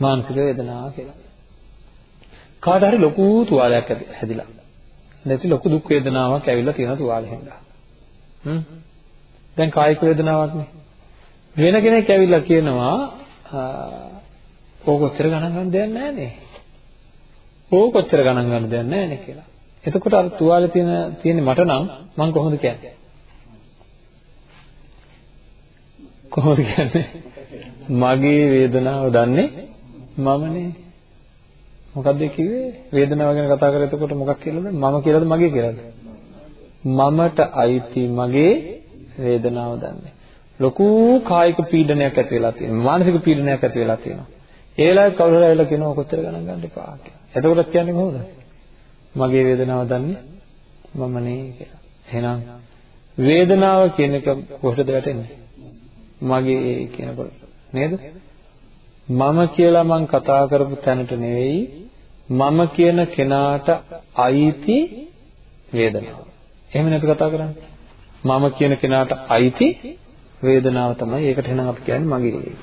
මානසික වේදනා කියලා. කාට හරි ලොකු තුවාලයක් හැදිලා. නැති ලොකු දුක් වේදනාවක් ඇවිල්ලා තියෙන තුවාලෙ හින්දා. හ්ම් දැන් කායික වේදනාවක් නේ වෙන කෙනෙක් ඇවිල්ලා කියනවා ඕක ඔච්චර ගණන් ගන්න දෙයක් නැහැ නේ ඕක ඔච්චර ගණන් ගන්න දෙයක් නැහැ නේ කියලා එතකොට අර තුවාලේ තියෙන තියෙන්නේ මට නම් මම කොහොමද කියන්නේ කොහොමද කියන්නේ මගේ වේදනාව දන්නේ මමනේ මොකද්ද කිව්වේ? වේදනාව ගැන කතා කරලා එතකොට මොකක් කියලාද? මම කියලාද මගේ කියලාද? මමට අයිති මගේ වේදනාව දන්නේ. ලොකු කායික පීඩනයක් ඇති වෙලා තියෙනවා. මානසික පීඩනයක් ඇති වෙලා තියෙනවා. ඒ වෙලාවේ කවුරු හරි ඇවිල්ලා කියනවා කොච්චර ගණන් ගන්න එපා කියලා. එතකොට කියන්නේ කොහොමද? මගේ වේදනාව දන්නේ මම නේ කියලා. එහෙනම් වේදනාව කියන එක කොහෙද වැටෙන්නේ? මගේ කියනකොට නේද? මම කියලා මං කතා කරපු තැනට නෙවෙයි මම කියන කෙනාට අයිති වේදනාව. එහෙම නේද කතා කරන්නේ? මම කියන කෙනාට අයිති වේදනාව තමයි. ඒකට එහෙනම් අපි කියන්නේ මගේ.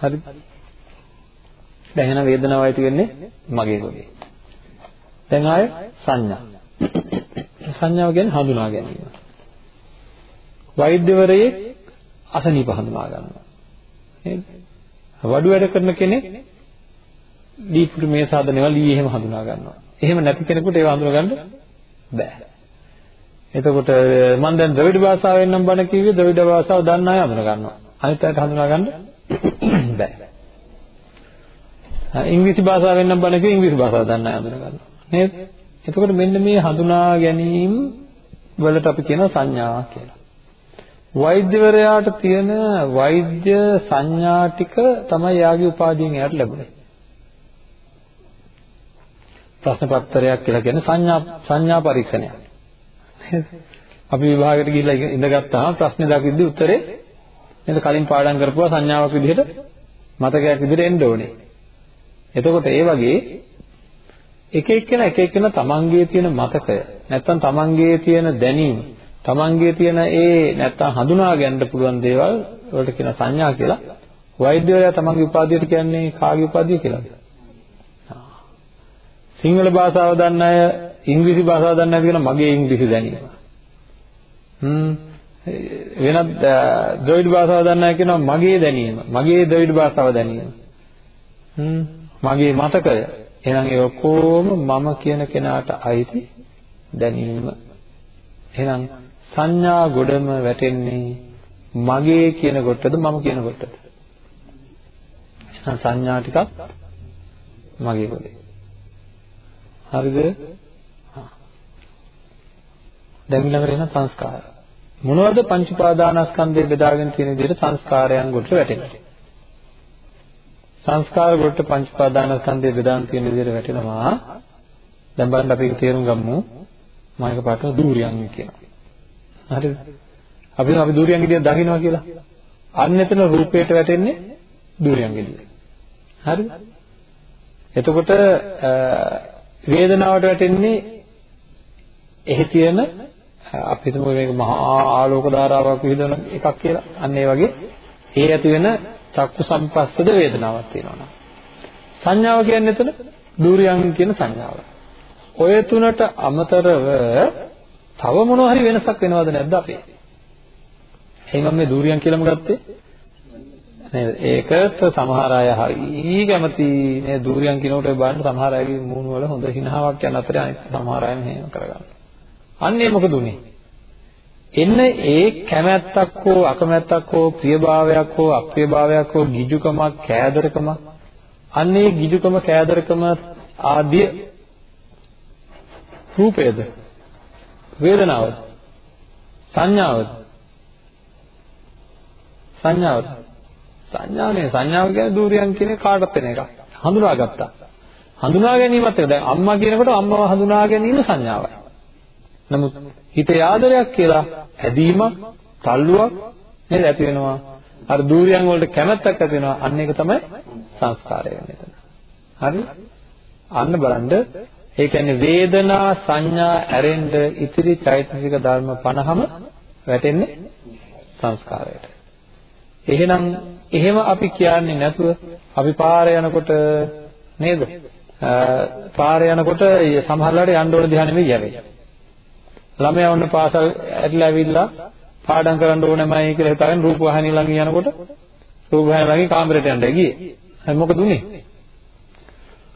හරිද? දැන් එහෙනම් වේදනාව අයිති වෙන්නේ මගේ කොටේ. දැන් ආය සංඥා. සංඥාව කියන්නේ හඳුනා ගැනීම. වෛද්‍යවරයෙක් අසනීප හඳුනා ගන්නවා. නේද? වඩු වැඩ කරන කෙනෙක් දීපුරු මේ සාධනවල ඊ එහෙම හඳුනා ගන්නවා. එහෙම නැති කෙනෙකුට ඒව හඳුනා ගන්න බෑ. එතකොට මම දැන් ද්‍රවිඩ භාෂාවෙන් නම් බණ කිව්වේ ද්‍රවිඩ භාෂාව දන්න අය හඳුනා ගන්නවා. අනිත් අයට හඳුනා ගන්න (coughs) බෑ. ඉංග්‍රීසි භාෂාවෙන් නම් බණ කිව්වේ ඉංග්‍රීසි භාෂාව දන්න අය හඳුනා ගන්නවා. නේද? එතකොට මෙන්න මේ හඳුනා ගැනීම වලට අපි කියනවා සංඥා කියලා. වෛද්‍යවරයාට තියෙන වෛද්‍ය සංඥා ටික තමයි යාගේ උපාධියෙන් එයාට ලැබුණේ. ප්‍රශ්න පත්‍රයක් කියලා කියන්නේ සංඥා සංඥා පරීක්ෂණයක්. අපි විභාගයට ගිහිල්ලා ඉඳගත්තාම ප්‍රශ්නේ දකිද්දි උත්තරේ නේද කලින් පාඩම් කරපුවා සංඥාවක් විදිහට මතකයක් විදිහට එන්න ඕනේ. එතකොට ඒ වගේ එක එක්කෙනා එක එක්කෙනා තමන්ගේ තියෙන මතකය නැත්තම් තමන්ගේ තියෙන දැනීම තමන්ගේ තියෙන ඒ නැත්තම් හඳුනා ගන්න පුළුවන් දේවල් වලට කියන සංඥා කියලා වෛද්‍යවරයා තමන්ගේ උපාධියට කියන්නේ කාගේ උපාධිය කියලාද? සිංහල භාෂාව දන්න අය ඉංග්‍රීසි භාෂාව දන්නේ නැති කෙනා මගේ ඉංග්‍රීසි දැනීම. හ්ම් වෙනත් ද්‍රවිඩ භාෂාව දන්න අය කියනවා මගේ දැනීම. මගේ ද්‍රවිඩ භාෂාව දැනීම. හ්ම් මගේ මතකය. එහෙනම් ඒ ඔක්කොම මම කියන කෙනාට අයිති දැනීම. එහෙනම් සංඥා ගොඩම වැටෙන්නේ මගේ කියන කොටද මම කියන කොටද? එහෙනම් සංඥා ටිකක් මගේ කොටේ. හරිද? දැන් ඊළඟට එන සංස්කාර. මොනවද පංච උපාදානස්කන්ධය බෙදාගෙන තියෙන විදිහට සංස්කාරයන් කොට වැටෙන්නේ? සංස්කාර කොට පංච උපාදානස්කන්ධය බෙදාගෙන තියෙන විදිහට වැටෙනවා. දැන් බලන්න අපි තේරුම් ගමු. මම එක පාට දූරියන් කියනවා. හරිද? අපි අපි දූරියන් ගෙඩියක් දකින්නවා කියලා. අන්න එතන රූපයට වැටෙන්නේ දූරියන් ගෙඩිය. හරිද? එතකොට වේදනාවට වැටෙන්නේ එහි තියෙන අපි හිතමු මේක මහා ආලෝක ධාරාවක් විහිදෙන එකක් කියලා. අන්න ඒ වගේ ඒ ඇති වෙන චක්කු සම්පස්සද වේදනාවක් තියෙනවා. සංඥාව කියන්නේ එතන දූරියන් කියන සංඥාව. ඔය තුනට අමතරව තව මොන හරි වෙනසක් වෙනවද නැද්ද අපේ? එහෙනම් මේ දූරියන් කියලාම ගත්තේ නේද? ඒකට සමහර අය හරි කැමති මේ දූරියන් කියනකොට බලන්න සමහර අයගේ මූණ වල හොඳ හිනාවක් යන අතරේ අනිත් සමහර අය මෙහෙම කරගන්නවා. අන්නේ මොකද උනේ? එන්න ඒ කැමැත්තක් හෝ අකමැත්තක් හෝ ප්‍රියභාවයක් හෝ අප්‍රියභාවයක් හෝ ගිජුකමක් කෑදරකමක් අන්නේ ගිජුකම කෑදරකම ආදී රූපයද? වේදනාවද? සංඥාවද? සංඥාවද? සංඥානේ සංඥාව කියන්නේ දූරියන් කියන කාටත් වෙන එකක්. හඳුනාගත්තා. හඳුනා ගැනීමත් එක දැන් අම්මා කියනකොට අම්මව හඳුනා ගැනීම සංඥාවයි. නමුත් හිතේ ආදරයක් කියලා ඇදීමක්, තල්ලුවක් නේද ඇති වෙනවා. අර දූරියන් වලට කැමැත්තක් ඇති වෙනවා. අන්න ඒක තමයි සංස්කාරය වෙන්නේ. හරි? අන්න බලන්න ඒ කියන්නේ වේදනා සංඥා ඇරෙන්න ඉතිරි චෛතසික ධර්ම 50ම වැටෙන්නේ සංස්කාරයට. එහෙනම් එහෙම අපි කියන්නේ නැතුව අපි පාරේ යනකොට නේද? පාරේ යනකොට සමහරවිට යන්න ඕන දිහා නෙමෙයි යවෙන්නේ. ළමයා වුණ පාසල් ඇරිලා ඇවිල්ලා පාඩම් කරන්න ඕනමයි කියලා හිතාගෙන රූප වාහිනිය ළඟ යනකොට රූප වාහිනිය ළඟ කාමරයට යන්න ගියේ. හරි මොකද උනේ?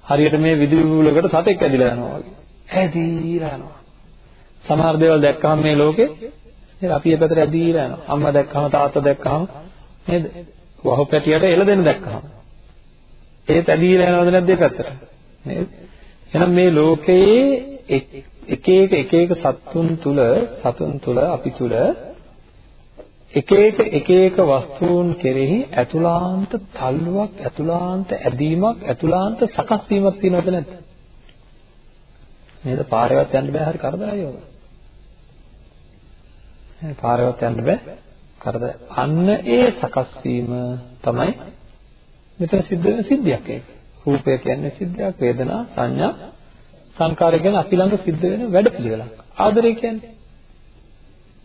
හරියට මේ විදුලිවලකට සතෙක් ඇදිලා යනවා වගේ. ඇදිලා යනවා. සමහර දේවල් දැක්කහම මේ ලෝකේ නේද අපි ඒ පැත්තට ඇදිලා යනවා. අම්මා දැක්කහම තාත්තා දැක්කහම නේද? වහු පැටියට එළ දෙන්න දැක්කහම. ඒත් ඇදිලා යනවද නැද්ද ඒ පැත්තට? නේද? එහෙනම් මේ ලෝකයේ එක එක එක එක සත්තුන් තුල සතුන් තුල අපි තුල එක එක එක එක වස්තුන් කෙරෙහි අතුලාන්ත තල්ලුවක් අතුලාන්ත ඇදීමක් අතුලාන්ත සකස් වීමක් තියෙනවද නැද්ද? නේද? පාරේවත් යන්න බෑ හරි කරදරයි යෝග. නේ පාරේවත් යන්න බෑ කරදර. අන්න ඒ සකස් වීම තමයි මෙතන සිද්ධ වෙන සිද්ධියක් ඒක. රූපය කියන්නේ සිද්ධියක්, වේදනා, සංඥා, සංකාරය කියන්නේ අපි ළඟ සිද්ධ වෙන වැඩපිළිවෙලක්. ආදරය කියන්නේ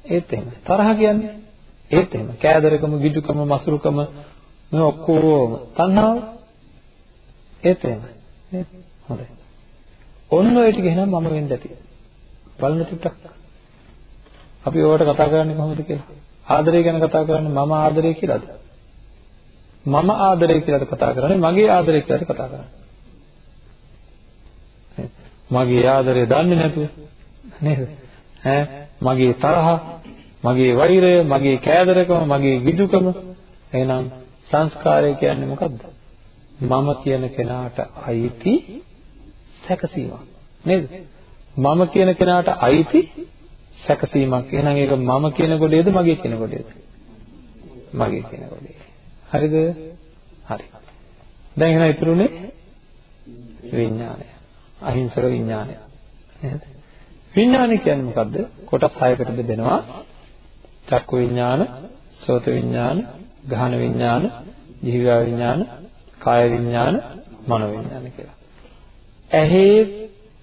ඒත් එහෙම. තරහ කියන්නේ ඒත් එහෙම. කෑදරකම, ගිජුකම, මසුරුකම මේ ඔක්කොම තණ්හාව ඒත් එහෙම. නේද? හොඳයි. ඔන්න ඔය ටික එහෙනම් මම වෙන්න ඇති. බලන්න ටිකක්. අපි ඕවට කතා කරන්නේ කොහොමද කියලා? ආදරය ගැන කතා කරන්නේ මම ආදරය කියලාද? මම ආදරය කියලාද කතා කරන්නේ? මගේ ආදරය කියලාද කතා කරන්නේ? මගේ ආදරය දන්නේ නැතුව නේද? ඈ මගේ තරහ, මගේ වෛරය, මගේ කෑදරකම, මගේ ගිජුකම එහෙනම් සංස්කාරය කියන්නේ මොකද්ද? මම කියන කෙනාට අයිති සැකසීමක් නේද? මම කියන කෙනාට අයිති සැකසීමක්. එහෙනම් ඒක මම කියන කොටේද මගේ කියන කොටේද? මගේ කියන කොටේ. හරිද? හරි. දැන් එහෙනම් ඉතුරුනේ විඥානය. අහිංසක විඥානය. නේද? විඥානය කියන්නේ මොකද්ද? කොටස් 6කට බෙදෙනවා. චක්කු විඥාන, සෝත විඥාන, ගහන විඥාන, ජීවා විඥාන, කාය විඥාන, මනෝ විඥාන කියලා. ඇහි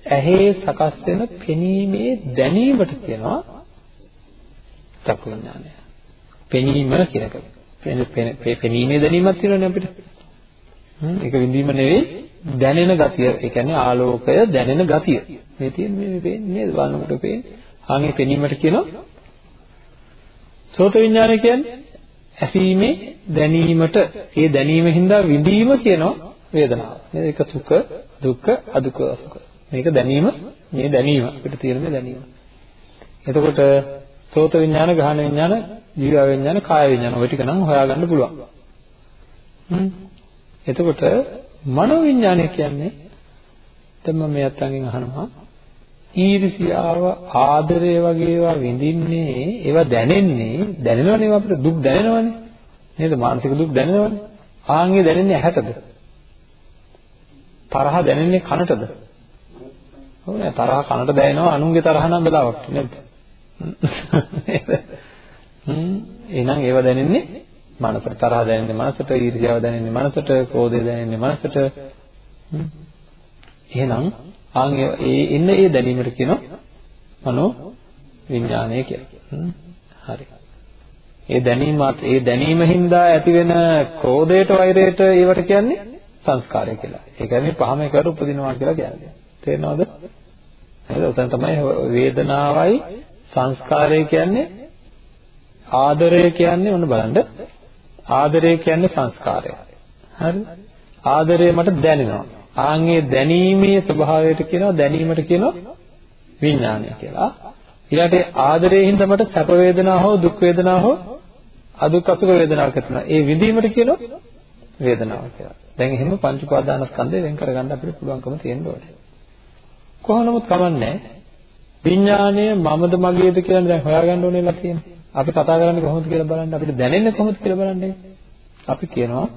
ඇහි සකස් වෙන පෙනීමේ දැනීමට කියනවා චක්කු විඥානය. පෙනීම කියන එක. පෙනීමේ දැනීමක් තියෙනවනේ අපිට. හ්ම් ඒක විඳීම නෙවෙයි දැනෙන ගතිය. ඒ කියන්නේ ආලෝකය දැනෙන ගතිය. මේ තියෙන මේ පේන්නේ නේද? බලනකොට පේන්නේ. ආන්ගේ පෙනීමට කියනවා සෝත විඥානය කියන්නේ ඇසීමේ දැනීමට ඒ දැනීම හින්දා විඳීම කියනවා වේදනාව. නේද? ඒක සුඛ, දුක්ඛ, අදුක්ඛ, සුඛ. මේක දැනීම, මේ දැනීම අපිට තියෙන මේ දැනීම. එතකොට සෝත විඥාන, ගහන විඥාන, ජීව විඥාන, කාය විඥාන ඔය ටික නම් හොයාගන්න පුළුවන්. හ්ම්. එතකොට මනෝ විඥානය කියන්නේ දැන් මම මේ අත්තන්ගෙන් අහනවා. ඊර්ෂියාව ආදරය වගේ ඒවා විඳින්නේ ඒවා දැනෙන්නේ දැනෙනවනේ අපිට දුක් දැනෙනවනේ. නේද? මානසික දුක් දැනෙනවනේ. ආන්ගේ දැනෙන්නේ ඇහැටද? තරහ දැනෙන්නේ කනටද? ඔව් නේ තරහ කනට දැනෙනවා අනුන්ගේ තරහ නම් වෙලාවක්. නේද? (laughs) හ්ම්. එහෙනම් ඒවා දැනෙන්නේ මනසට තරහ දැනෙන්නේ මනසට ඊර්ෂ්‍යාව දැනෙන්නේ මනසට ක්‍රෝධය දැනෙන්නේ මනසට එහෙනම් ආන් ඒ එන්න ඒ දැනීමට කියනවා මනෝ විඥානය කියලා. හරි. ඒ දැනීමත් ඒ දැනීම හින්දා ඇති වෙන ක්‍රෝධයට වෛරයට ඒවට කියන්නේ සංස්කාරය කියලා. ඒ කියන්නේ පහම එකට උපදිනවා කියලා කියන්නේ. තේරෙනවද? නේද? උතන තමයි වේදනාවයි සංස්කාරය කියන්නේ ආදරය කියන්නේ ඔන්න බලන්න ආදරය කියන්නේ සංස්කාරය. හරි? ආදරය මට දැනෙනවා. ආන්ගේ දැනීමේ ස්වභාවයට කියනවා දැනීමට කියනවා විඥානය කියලා. ඊළඟට ආදරයෙන් හින්දා මට සැප වේදනා හෝ දුක් වේදනා හෝ අදුක් අසුඛ වේදනාවක් ඇති වෙනවා. ඒ විඳීමට කියනවා වේදනාව කියලා. දැන් එහෙම පංච උපාදානස්කන්ධය වෙන් කරගන්න අපිට පුළුවන්කම තියෙන්න ඕනේ. කොහොම නමුත් කමන්නේ විඥානය මමද මගේද කියලා දැන් හොයාගන්න ඕනෙලා තියෙන්නේ. අපි කතා කරන්නේ කොහොමද කියලා බලන්න අපිට දැනෙන්නේ කොහොමද කියලා බලන්න. අපි කියනවා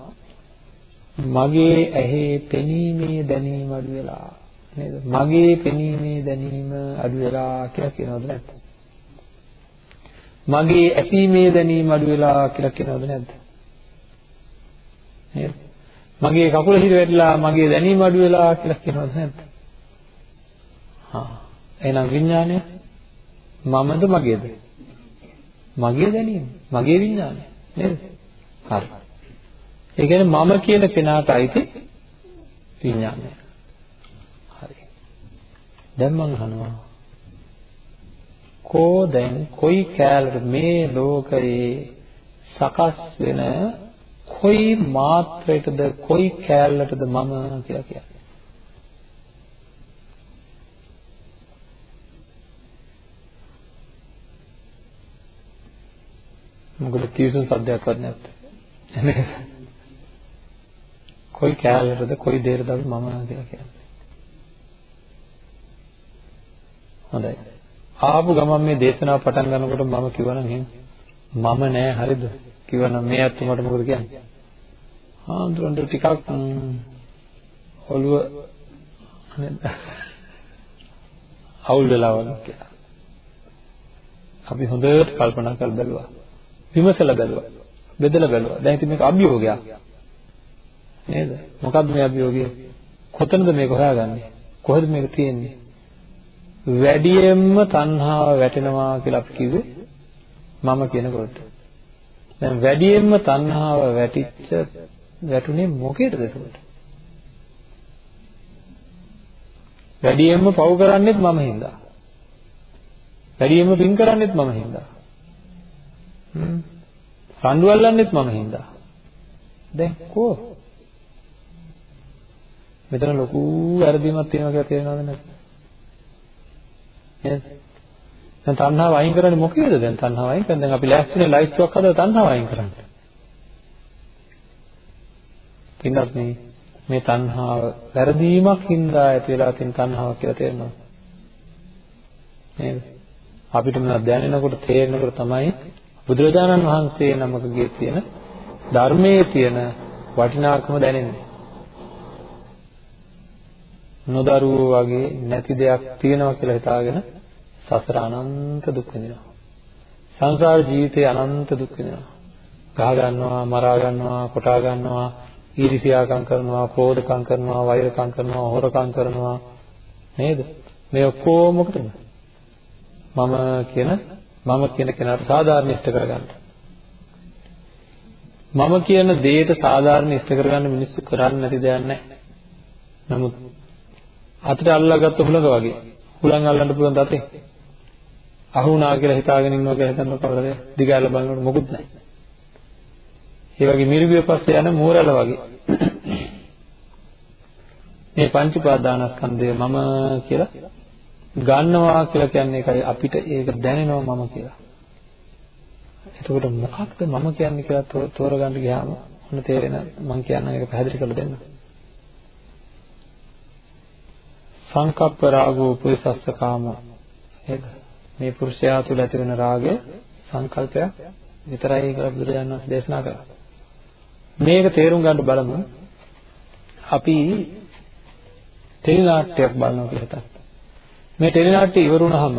මගේ ඇහි පෙනීමේ දැනීම අඩු වෙලා නේද? මගේ පෙනීමේ දැනීම අඩු වෙලා කියලා කියනවද නැද්ද? මගේ ඇසීමේ දැනීම අඩු වෙලා කියලා කියනවද නැද්ද? නේද? මගේ කකුල හිර වැටිලා මගේ දැනීම අඩු වෙලා කියලා කියනවද නැද්ද? හා එහෙනම් විඥානය මමද මගේද? මගේ දැනීම, මගේ විඥානය නේද? හරි. ඒ කියන්නේ මම කියන කෙනාට අයිති විඥානය. හරි. දැන් මම අහනවා කෝ දැන් කොයි කැලට මේ ලෝකයේ සකස් වෙන කොයි මාත්‍රයකද කොයි කැලලටද මම කියලා කියන්නේ මොකද කිවිසුම් සද්දයක්වත් නැත්තේ. කොයි කැලේටද කොයි දෙයකටද මම කියලා කියන්නේ. හොඳයි. ආපු ගමන් මේ දේශනාව පටන් ගන්නකොට මම කිව්වනම් එහෙම මම නෑ හරිද? කිව්වනම් මේ අත්තු මට මොකද කියන්නේ? ආන්දරන්ට ටිකක් ඔළුව නේද? අවුල් වෙලා වගේ කියලා. අපි හොඳට කල්පනා කරලා බැලුවා. විමසලා බැලුවා. බෙදලා බැලුවා. දැන් ඉතින් මේක අභියෝගයක්. නේද? මොකද්ද මේ අභියෝගය? කොතනද මේක හොයාගන්නේ? කොහෙද මේක තියෙන්නේ? වැඩියෙන්ම තණ්හාව වැටෙනවා කියලා අපි කිව්වේ මම කියනකොට. දැන් වැඩියෙන්ම තණ්හාව වැටිච්ච වැටුනේ මොකේද එතකොට? වැඩියෙන්ම පව් කරන්නේත් මම හින්දා. වැඩියෙන්ම පින් කරන්නේත් මම හින්දා. හ්ම්. රණ්ඩු අල්ලන්නේත් මම හින්දා. දැන් කෝ? මෙතන ලොකු වැරදීමක් තියෙනවා කියලා තේරෙනවද නැද්ද? නේද? දැන් තණ්හාව අයින් කරන්නේ මොකේද දැන් තණ්හාව අයින් කරන්නේ? දැන් අපි ලෑස්තිනේ ලයිස්තුවක් හදලා තණ්හාව අයින් කරන්න. පින්නත් මේ මේ තණ්හාව වැරදීමක් හින්දා ඇති වෙලා තියෙන තණ්හාවක් කියලා තේරෙනවා. නේද? අපිට මේවා දැනෙනකොට තේරෙනකොට තමයි බුදුරජාණන් වහන්සේ නමකගේ තියෙන ධර්මයේ තියෙන වටිනාකම දැනෙන්නේ. නොදරුවෝ වගේ නැති දෙයක් තියෙනවා කියලා හිතාගෙන සසර අනන්ත දුක් විඳිනවා. සංසාර ජීවිතේ අනන්ත දුක් විඳිනවා. ගහ ගන්නවා, මරා ගන්නවා, කොටා ගන්නවා, ඊර්ෂියාකම් කරනවා, ක්‍රෝධකම් කරනවා, වෛරකම් කරනවා, හොරකම් කරනවා නේද? මේ ඔක්කොම මොකටද? මම කියන මම කියන කෙනාට සාධාරණ ඉෂ්ට කරගන්න. මම කියන දෙයට සාධාරණ ඉෂ්ට කරගන්න මිනිස්සු කරන්නේ නැති දෙයක් නැහැ. නමුත් අතට අල්ලාගත්ත හුලඟ වගේ හුලං අල්ලන්න පුළුවන් තතේ අහුණා කියලා හිතාගෙන ඉන්නවා කියලා හිතන්න කවුරුද දිගාල බලනකොට මොකුත් නැහැ. ඒ වගේ මිරිගුවේ පස්සේ යන මෝරල වගේ. මේ පංච උපාදානස්කන්ධය මම කියලා ගන්නවා කියලා කියන්නේ ඒකයි අපිට ඒක දැනෙනවා මම කියලා. එතකොට මොකක්ද මම කියන්නේ කියලා තෝරගන්න ගියාම ඔන්න තේරෙන මම කියන්න ඒක පැහැදිලි කරලා දෙන්න. සංකප්ප රාගෝ පුරිසස්ස කාමෝ නේද? මේ පුරුෂයා තුළ ඇති වෙන රාගය සංකල්පයක් විතරයි කියලා බුදුරජාණන් වහන්සේ දේශනා කළා. මේක තේරුම් ගන්න බලමු. අපි ටෙලි නාට්‍යයක් බලනවා කියලා හිතන්න. මේ ටෙලි නාට්‍ය ඉවරුනහම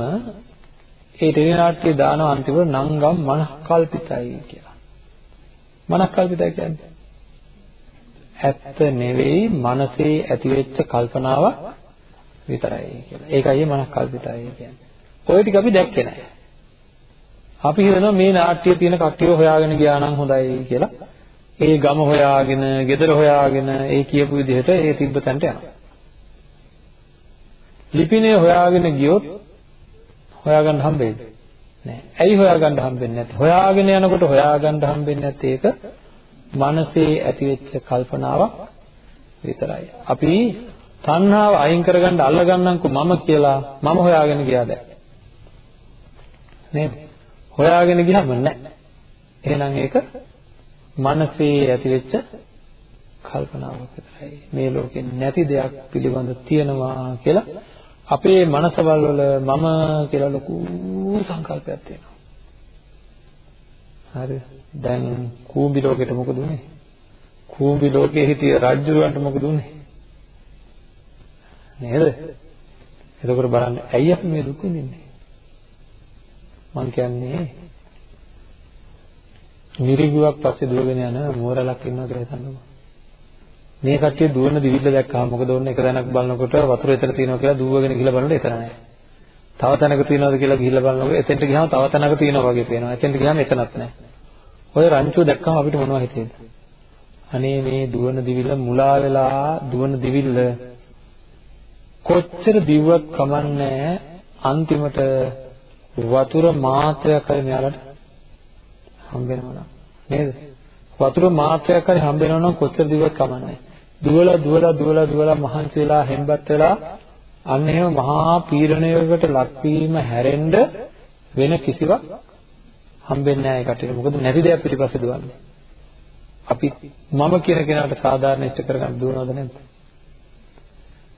ඒ ටෙලි නාට්‍ය දාන අන්තිමට නංගම් මනස්කල්පිතයි කියලා. මනස්කල්පිතයි කියන්නේ ඇත්ත නෙවෙයි මනසේ ඇතිවෙච්ච කල්පනාවක් විතරයි කියලා. ඒකයි මනස්කල්පිතයි කියන්නේ. ඔය ටික අපි දැක්කේ නැහැ. අපි හිතනවා මේ නාට්‍යයේ තියෙන කට්ටිය හොයාගෙන ගියා නම් හොඳයි කියලා. ඒ ගම හොයාගෙන, ගෙදර හොයාගෙන ඒ කියපු විදිහට ඒ තිබ්බ තැනට යනවා. ලිපිනේ හොයාගෙන ගියොත් හොයාගන්න හම්බෙයිද? නෑ. ඇයි හොයාගන්න හම්බෙන්නේ නැත්තේ? හොයාගෙන යනකොට හොයාගන්න හම්බෙන්නේ නැත්තේ ඒක මනසේ ඇතිවෙච්ච කල්පනාවක් විතරයි. අපි තණ්හාව අයින් කරගන්න අල්ලගන්නම්කෝ මම කියලා මම හොයාගෙන ගියා දැන්. නේද? හොයාගෙන ගියාම නැහැ. එහෙනම් ඒක මනසේ ඇතිවෙච්ච කල්පනාවක් විතරයි. මේ ලෝකේ නැති දෙයක් පිළිබඳ තියනවා කියලා අපේ මනසවල වල මම කියලා ලොකු සංකල්පයක් තියෙනවා. හරි. දැන් කූඹි ලෝකෙට මොකද උනේ? කූඹි ලෝකයේ හිටිය රජුරවන්ට මොකද උනේ? නේද? එතකොට බලන්න ඇයි අපි මේ දුක් විඳින්නේ? මං කියන්නේ මිරිගුවක් පස්සේ දුවගෙන යන මෝරලක් ඉන්නවා කියලා හිතන්නකෝ. මේ කට්ටිය දුවන දිවිල්ල දැක්කම මොකද ඕනේ එක තැනක් බලනකොට වතුර එතන තියෙනවා කියලා දුවගෙන ගිහලා බලනකොට එතන නැහැ. තව තැනක තියෙනවද කියලා ගිහලා බලනකොට එතෙන්ට ගියාම තව තැනක තියෙනවා වගේ පේනවා. එතෙන්ට ගියාම එතනත් නැහැ. ඔය රංචුව දැක්කම අපිට මොනවද හිතෙන්නේ? අනේ මේ දුවන දිවිල්ල මුලා වෙලා දුවන දිවිල්ල කොච්චර දිව්වත් කමන්නේ අන්තිමට වතුර මාත්‍රයක් හරි මෙයාලට හම්බ වෙනවා නේද? වතුර මාත්‍රයක් හරි හම්බ වෙනවා නම් කොච්චර දිව්වත් කමන්නේ දුවලා දුවලා දුවලා දුවලා මහන්සි වෙලා හෙම්බත් වෙලා අන්න එහෙම මහා පීඩනයකට ලක්වීම හැරෙන්න වෙන කිසිවක් හම්බෙන්නේ නැහැ ඒ කටට. මොකද නැති දෙයක් පිටිපස්සේ දුවන්නේ. අපි මම කියන කෙනාට සාධාරණ ඉෂ්ට කරගන්න දුවනවද නැද්ද?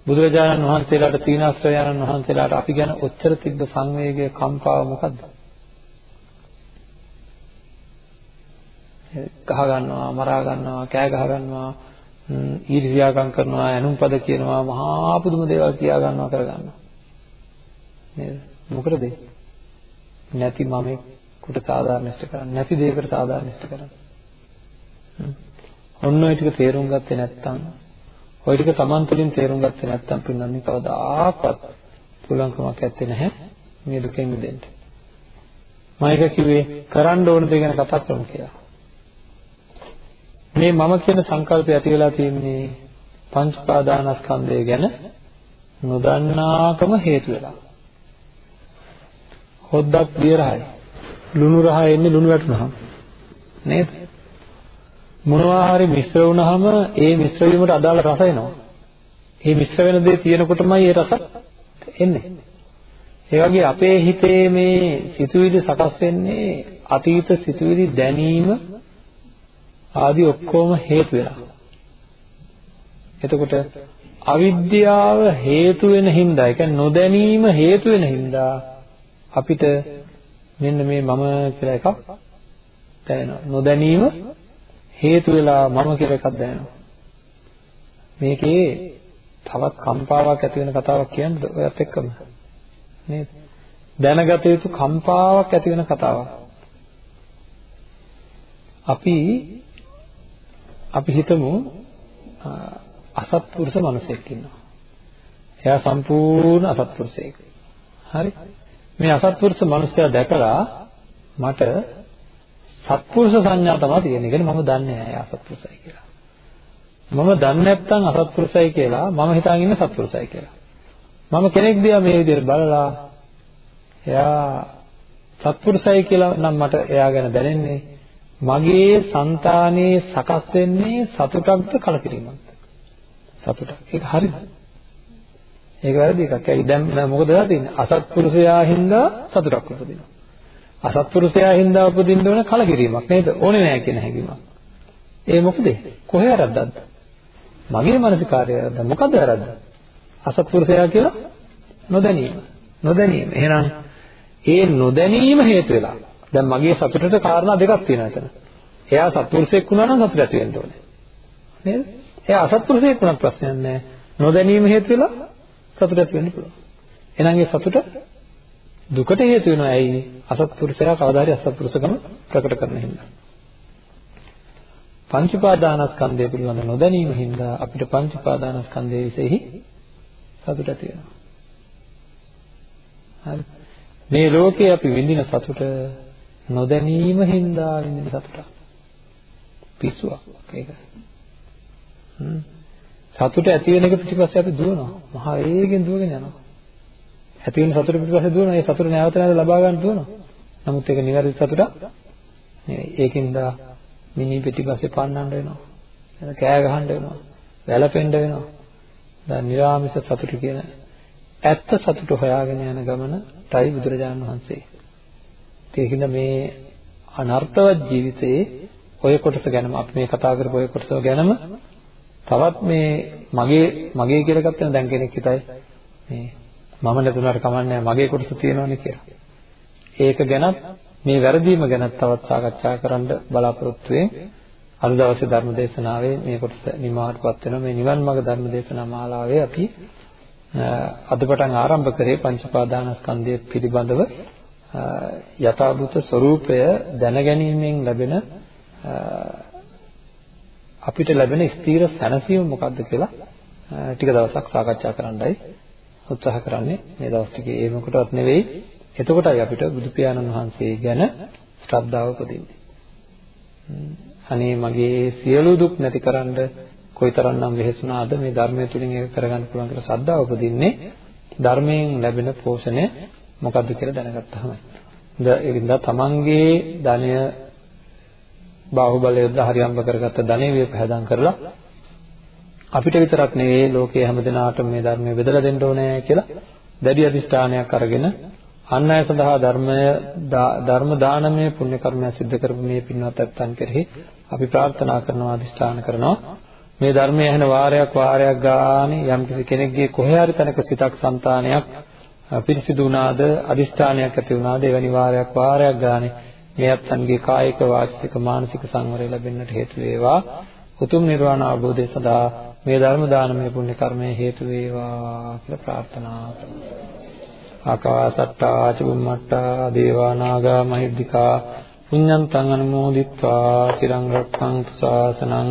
බුදුරජාණන් වහන්සේලාට තීනාශ්‍රයයන්න් වහන්සේලාට අපි ගැන ඔච්චර තිබ්බ සංවේගය කම්පාව මොකද්ද? ගහ ගන්නවා, මරා ගන්නවා, කෑ ගහ ගන්නවා, ඊර්ෂ්‍යාකම් කරනවා, ඇනුම් පද කියනවා, මහා පුදුම දේවල් කියා ගන්නවා කර ගන්නවා. නේද? මොකටද? නැති මමෙකුට සාධාරණිෂ්ඨ කරන්නේ, නැති දෙයකට සාධාරණිෂ්ඨ කරන්නේ. ඔන්න ඔය ටික තේරුම් ගත්තේ නැත්නම් ඔය ටික Taman තුලින් තේරුම් ගත්තේ නැත්නම් පින්නන්නේ කවදාකවත් පුළුවන්කමක් නැත්තේ නැහැ මේ දුකෙන් මිදෙන්න. මම එක කිව්වේ කරන්න ඕන දේ ගැන කතා කරමු කියලා. මේ මම කියන සංකල්පය ඇති වෙලා තියෙන්නේ පංච පාදානස්කන්ධය ගැන නොදන්නාකම හේතු වෙලා. හොද්දක් දිය රහයි. ලුණු රහ එන්නේ ලුණු වැටුනහම. නේද? මොනවා හරි මිශ්‍ර වුණාම ඒ මිශ්‍ර වීමට අදාළ රස එනවා. ඒ මිශ්‍ර වෙන දේ තියෙනකොටමයි ඒ රස එන්නේ. ඒ වගේ අපේ හිතේ මේ සිතුවිලි සකස් වෙන්නේ අතීත සිතුවිලි දැනීම ආදී ඔක්කොම හේතු වෙලා. එතකොට අවිද්‍යාව හේතු වෙන හින්දා, ඒ කියන්නේ නොදැනීම හේතු වෙන හින්දා අපිට මෙන්න මේ මම කියලා එකක් දැනෙනවා. නොදැනීම හේතු වෙලා මම කියලා එකක් දැනෙනවා. මේකේ තවත් කම්පාවක් ඇති වෙන කතාවක් කියන්නද ඔයත් එක්කම නේද? දැනගත යුතු කම්පාවක් ඇති වෙන කතාවක්. අපි අපි හිතමු අසත්පුරුෂ මිනිසෙක් ඉන්නවා. එයා සම්පූර්ණ අසත්පුරුෂයෙක්. හරි? මේ අසත්පුරුෂ මිනිසයා දැකලා මට සත්පුරුෂ සංඥා තමයි තියෙන්නේ. ඒ කියන්නේ මම දන්නේ නැහැ අසත්පුරුෂයි කියලා. මම දන්නේ නැත්නම් අසත්පුරුෂයි කියලා මම හිතාගෙන ඉන්නේ සත්පුරුෂයි කියලා. මම කෙනෙක් දිහා මේ විදිහට බලලා එයා සත්පුරුෂයි කියලා නම් මට එයා ගැන දැනෙන්නේ මගේ సంతානයේ සකස් වෙන්නේ සතුටක්ද කලකිරීමක්ද? සතුටක්. ඒක හරිද? ඒක වැරදි එකක්. ඒ දැන් මොකද වෙලා තියෙන්නේ? අසත්පුරුෂයා හින්දා සතුටක් උපදිනවා. අසත්පුරුෂයා හින්දා උපදින්න ඕන කලකිරීමක් නේද? ඕනේ නැහැ කියන හැඟීමක්. ඒ මොකද? කොහේ වැරද්දක්ද? මගේ මානසිකාරය වැරද්ද. මොකද වැරද්ද? අසත්පුරුෂයා කියලා නොදැනීම. නොදැනීම. එහෙනම් ඒ නොදැනීම හේතු වෙලා. දැන් මගේ සතුටට කාරණා දෙකක් තියෙනවා එතන. එයා සත්පුරුෂයෙක් වුණා නම් සතුට ඇති වෙන්න ඕනේ. නේද? එයා අසත්පුරුෂයෙක් වුණත් ප්‍රශ්නයක් නැහැ. නොදැනීම හේතු වෙලා සතුට ඇති වෙන්න පුළුවන්. එහෙනම් ඒ සතුට දුකට හේතු වෙනවා ඇයි? අසත්පුරුෂයා කවදා හරි අසත්පුරුෂකම ප්‍රකට කරන හින්දා. පංච උපාදානස්කන්ධය පිළිබඳ නොදැනීම හින්දා අපිට පංච උපාදානස්කන්ධයේ විශේෂයි සතුට ඇති වෙනවා. හරි. මේ ලෝකේ අපි විඳින සතුට නොදැනීම හින්දා විඳින සතුටක්. පිස්සුවක් ඒක. හ්ම්. සතුට ඇති වෙන එක පිටිපස්සේ අපි දුවනවා. මහා වේගෙන් දුවගෙන යනවා. ඇති වෙන සතුට පිටිපස්සේ දුවනවා. ඒ සතුට නැවත නැවත ලබා ගන්න දුවනවා. නමුත් ඒක නිවැරදි සතුටක් නෙවෙයි. ඒකින්ද මිනි පිටිපස්සේ පන්නන්න වෙනවා. එතන කෑ ගහන්න වෙනවා. වැළපෙන්න වෙනවා. දැන් නිර්ාමිෂ සතුට කියන ඇත්ත සතුට හොයාගෙන යන ගමනටයි බුදුරජාණන් වහන්සේ. ඒකින්ද මේ අනර්ථවත් ජීවිතයේ ඔය කොටස ගැනම අපි මේ කතා කරපු ඔය කොටස ගැනම තවත් මේ මගේ මගේ කියලා ගත්තම දැන් කෙනෙක් හිතයි මේ මම නැතුණාට කමන්නේ මගේ කොටස තියෙනවනේ කියලා. ඒක ගැනත් මේ වැරදීම ගැනත් තවත් සාකච්ඡා කරන්න බලාපොරොත්තු වෙමින් අද දවසේ ධර්ම දේශනාවේ මේ කොටස නිමාවටපත් වෙනවා. මේ නිවන් මාර්ග ධර්ම දේශනා මාලාවේ අපි අද පටන් ආරම්භ කරේ පංච පාදානස්කන්ධය පිළිබඳව යථාභූත ස්වરૂපය දැනගැනීමෙන් ලැබෙන අපිට ලැබෙන ස්ථීර සැනසීම මොකක්ද කියලා ටික දවසක් සාකච්ඡා කරන්නයි උත්සාහ කරන්නේ. මේ දවස් ටිකේ ඒ මොකටවත් නෙවෙයි. එතකොටයි අපිට බුදු පියාණන් වහන්සේ ගැන ශ්‍රද්ධාව උපදින්නේ. අනේ මගේ සියලු දුක් නැතිකරන්න කොයිතරම්නම් වෙහෙසුණාද මේ ධර්මය තුලින් ඒක කරගන්න පුළුවන් කියලා ශ්‍රද්ධාව උපදින්නේ. ධර්මයෙන් ලැබෙන පෝෂණය මොකද්ද කියලා දැනගත්තාම. ඒකින්ද තමන්ගේ ධනය බාහුවලය යොදලා හරි හම්බ කරගත්ත ධනෙ වේ පහදම් කරලා අපිට විතරක් නෙවෙයි ලෝකයේ හැමදෙනාටම මේ ධර්මය බෙදලා දෙන්න ඕනේ කියලා දැඩි අධිෂ්ඨානයක් අරගෙන අන් අය සඳහා ධර්මය ධර්ම දානමය පුණ්‍ය කර්මය සිද්ධ කරපු මේ පින්වත් ඇත්තන් කෙරෙහි අපි ප්‍රාර්ථනා කරනවා අධිෂ්ඨාන කරනවා මේ ධර්මය ඇහෙන වාරයක් වාරයක් ගානේ යම්කිසි කෙනෙක්ගේ කොහේ හරි තැනක සිතක් సంతානයක් පිරිසිදු වුණාද අදිෂ්ඨානයක් ඇති වුණාද එවැනි වාරයක් වාරයක් ගානේ මේ අත්න්ගේ කායික වාචික මානසික සංවරය ලැබෙන්නට හේතු වේවා. උතුම් නිර්වාණ අවබෝධය සඳහා මේ ධර්ම දානමය පුණ්‍ය කර්මය හේතු වේවා කියලා ප්‍රාර්ථනා ආකාසට්ටා චුම්මට්ටා දේවා නාග මහිද්దికා පුඤ්ඤන්තං අනුමෝදිත්වා තිරං රක්ඛන්තු ශාසනං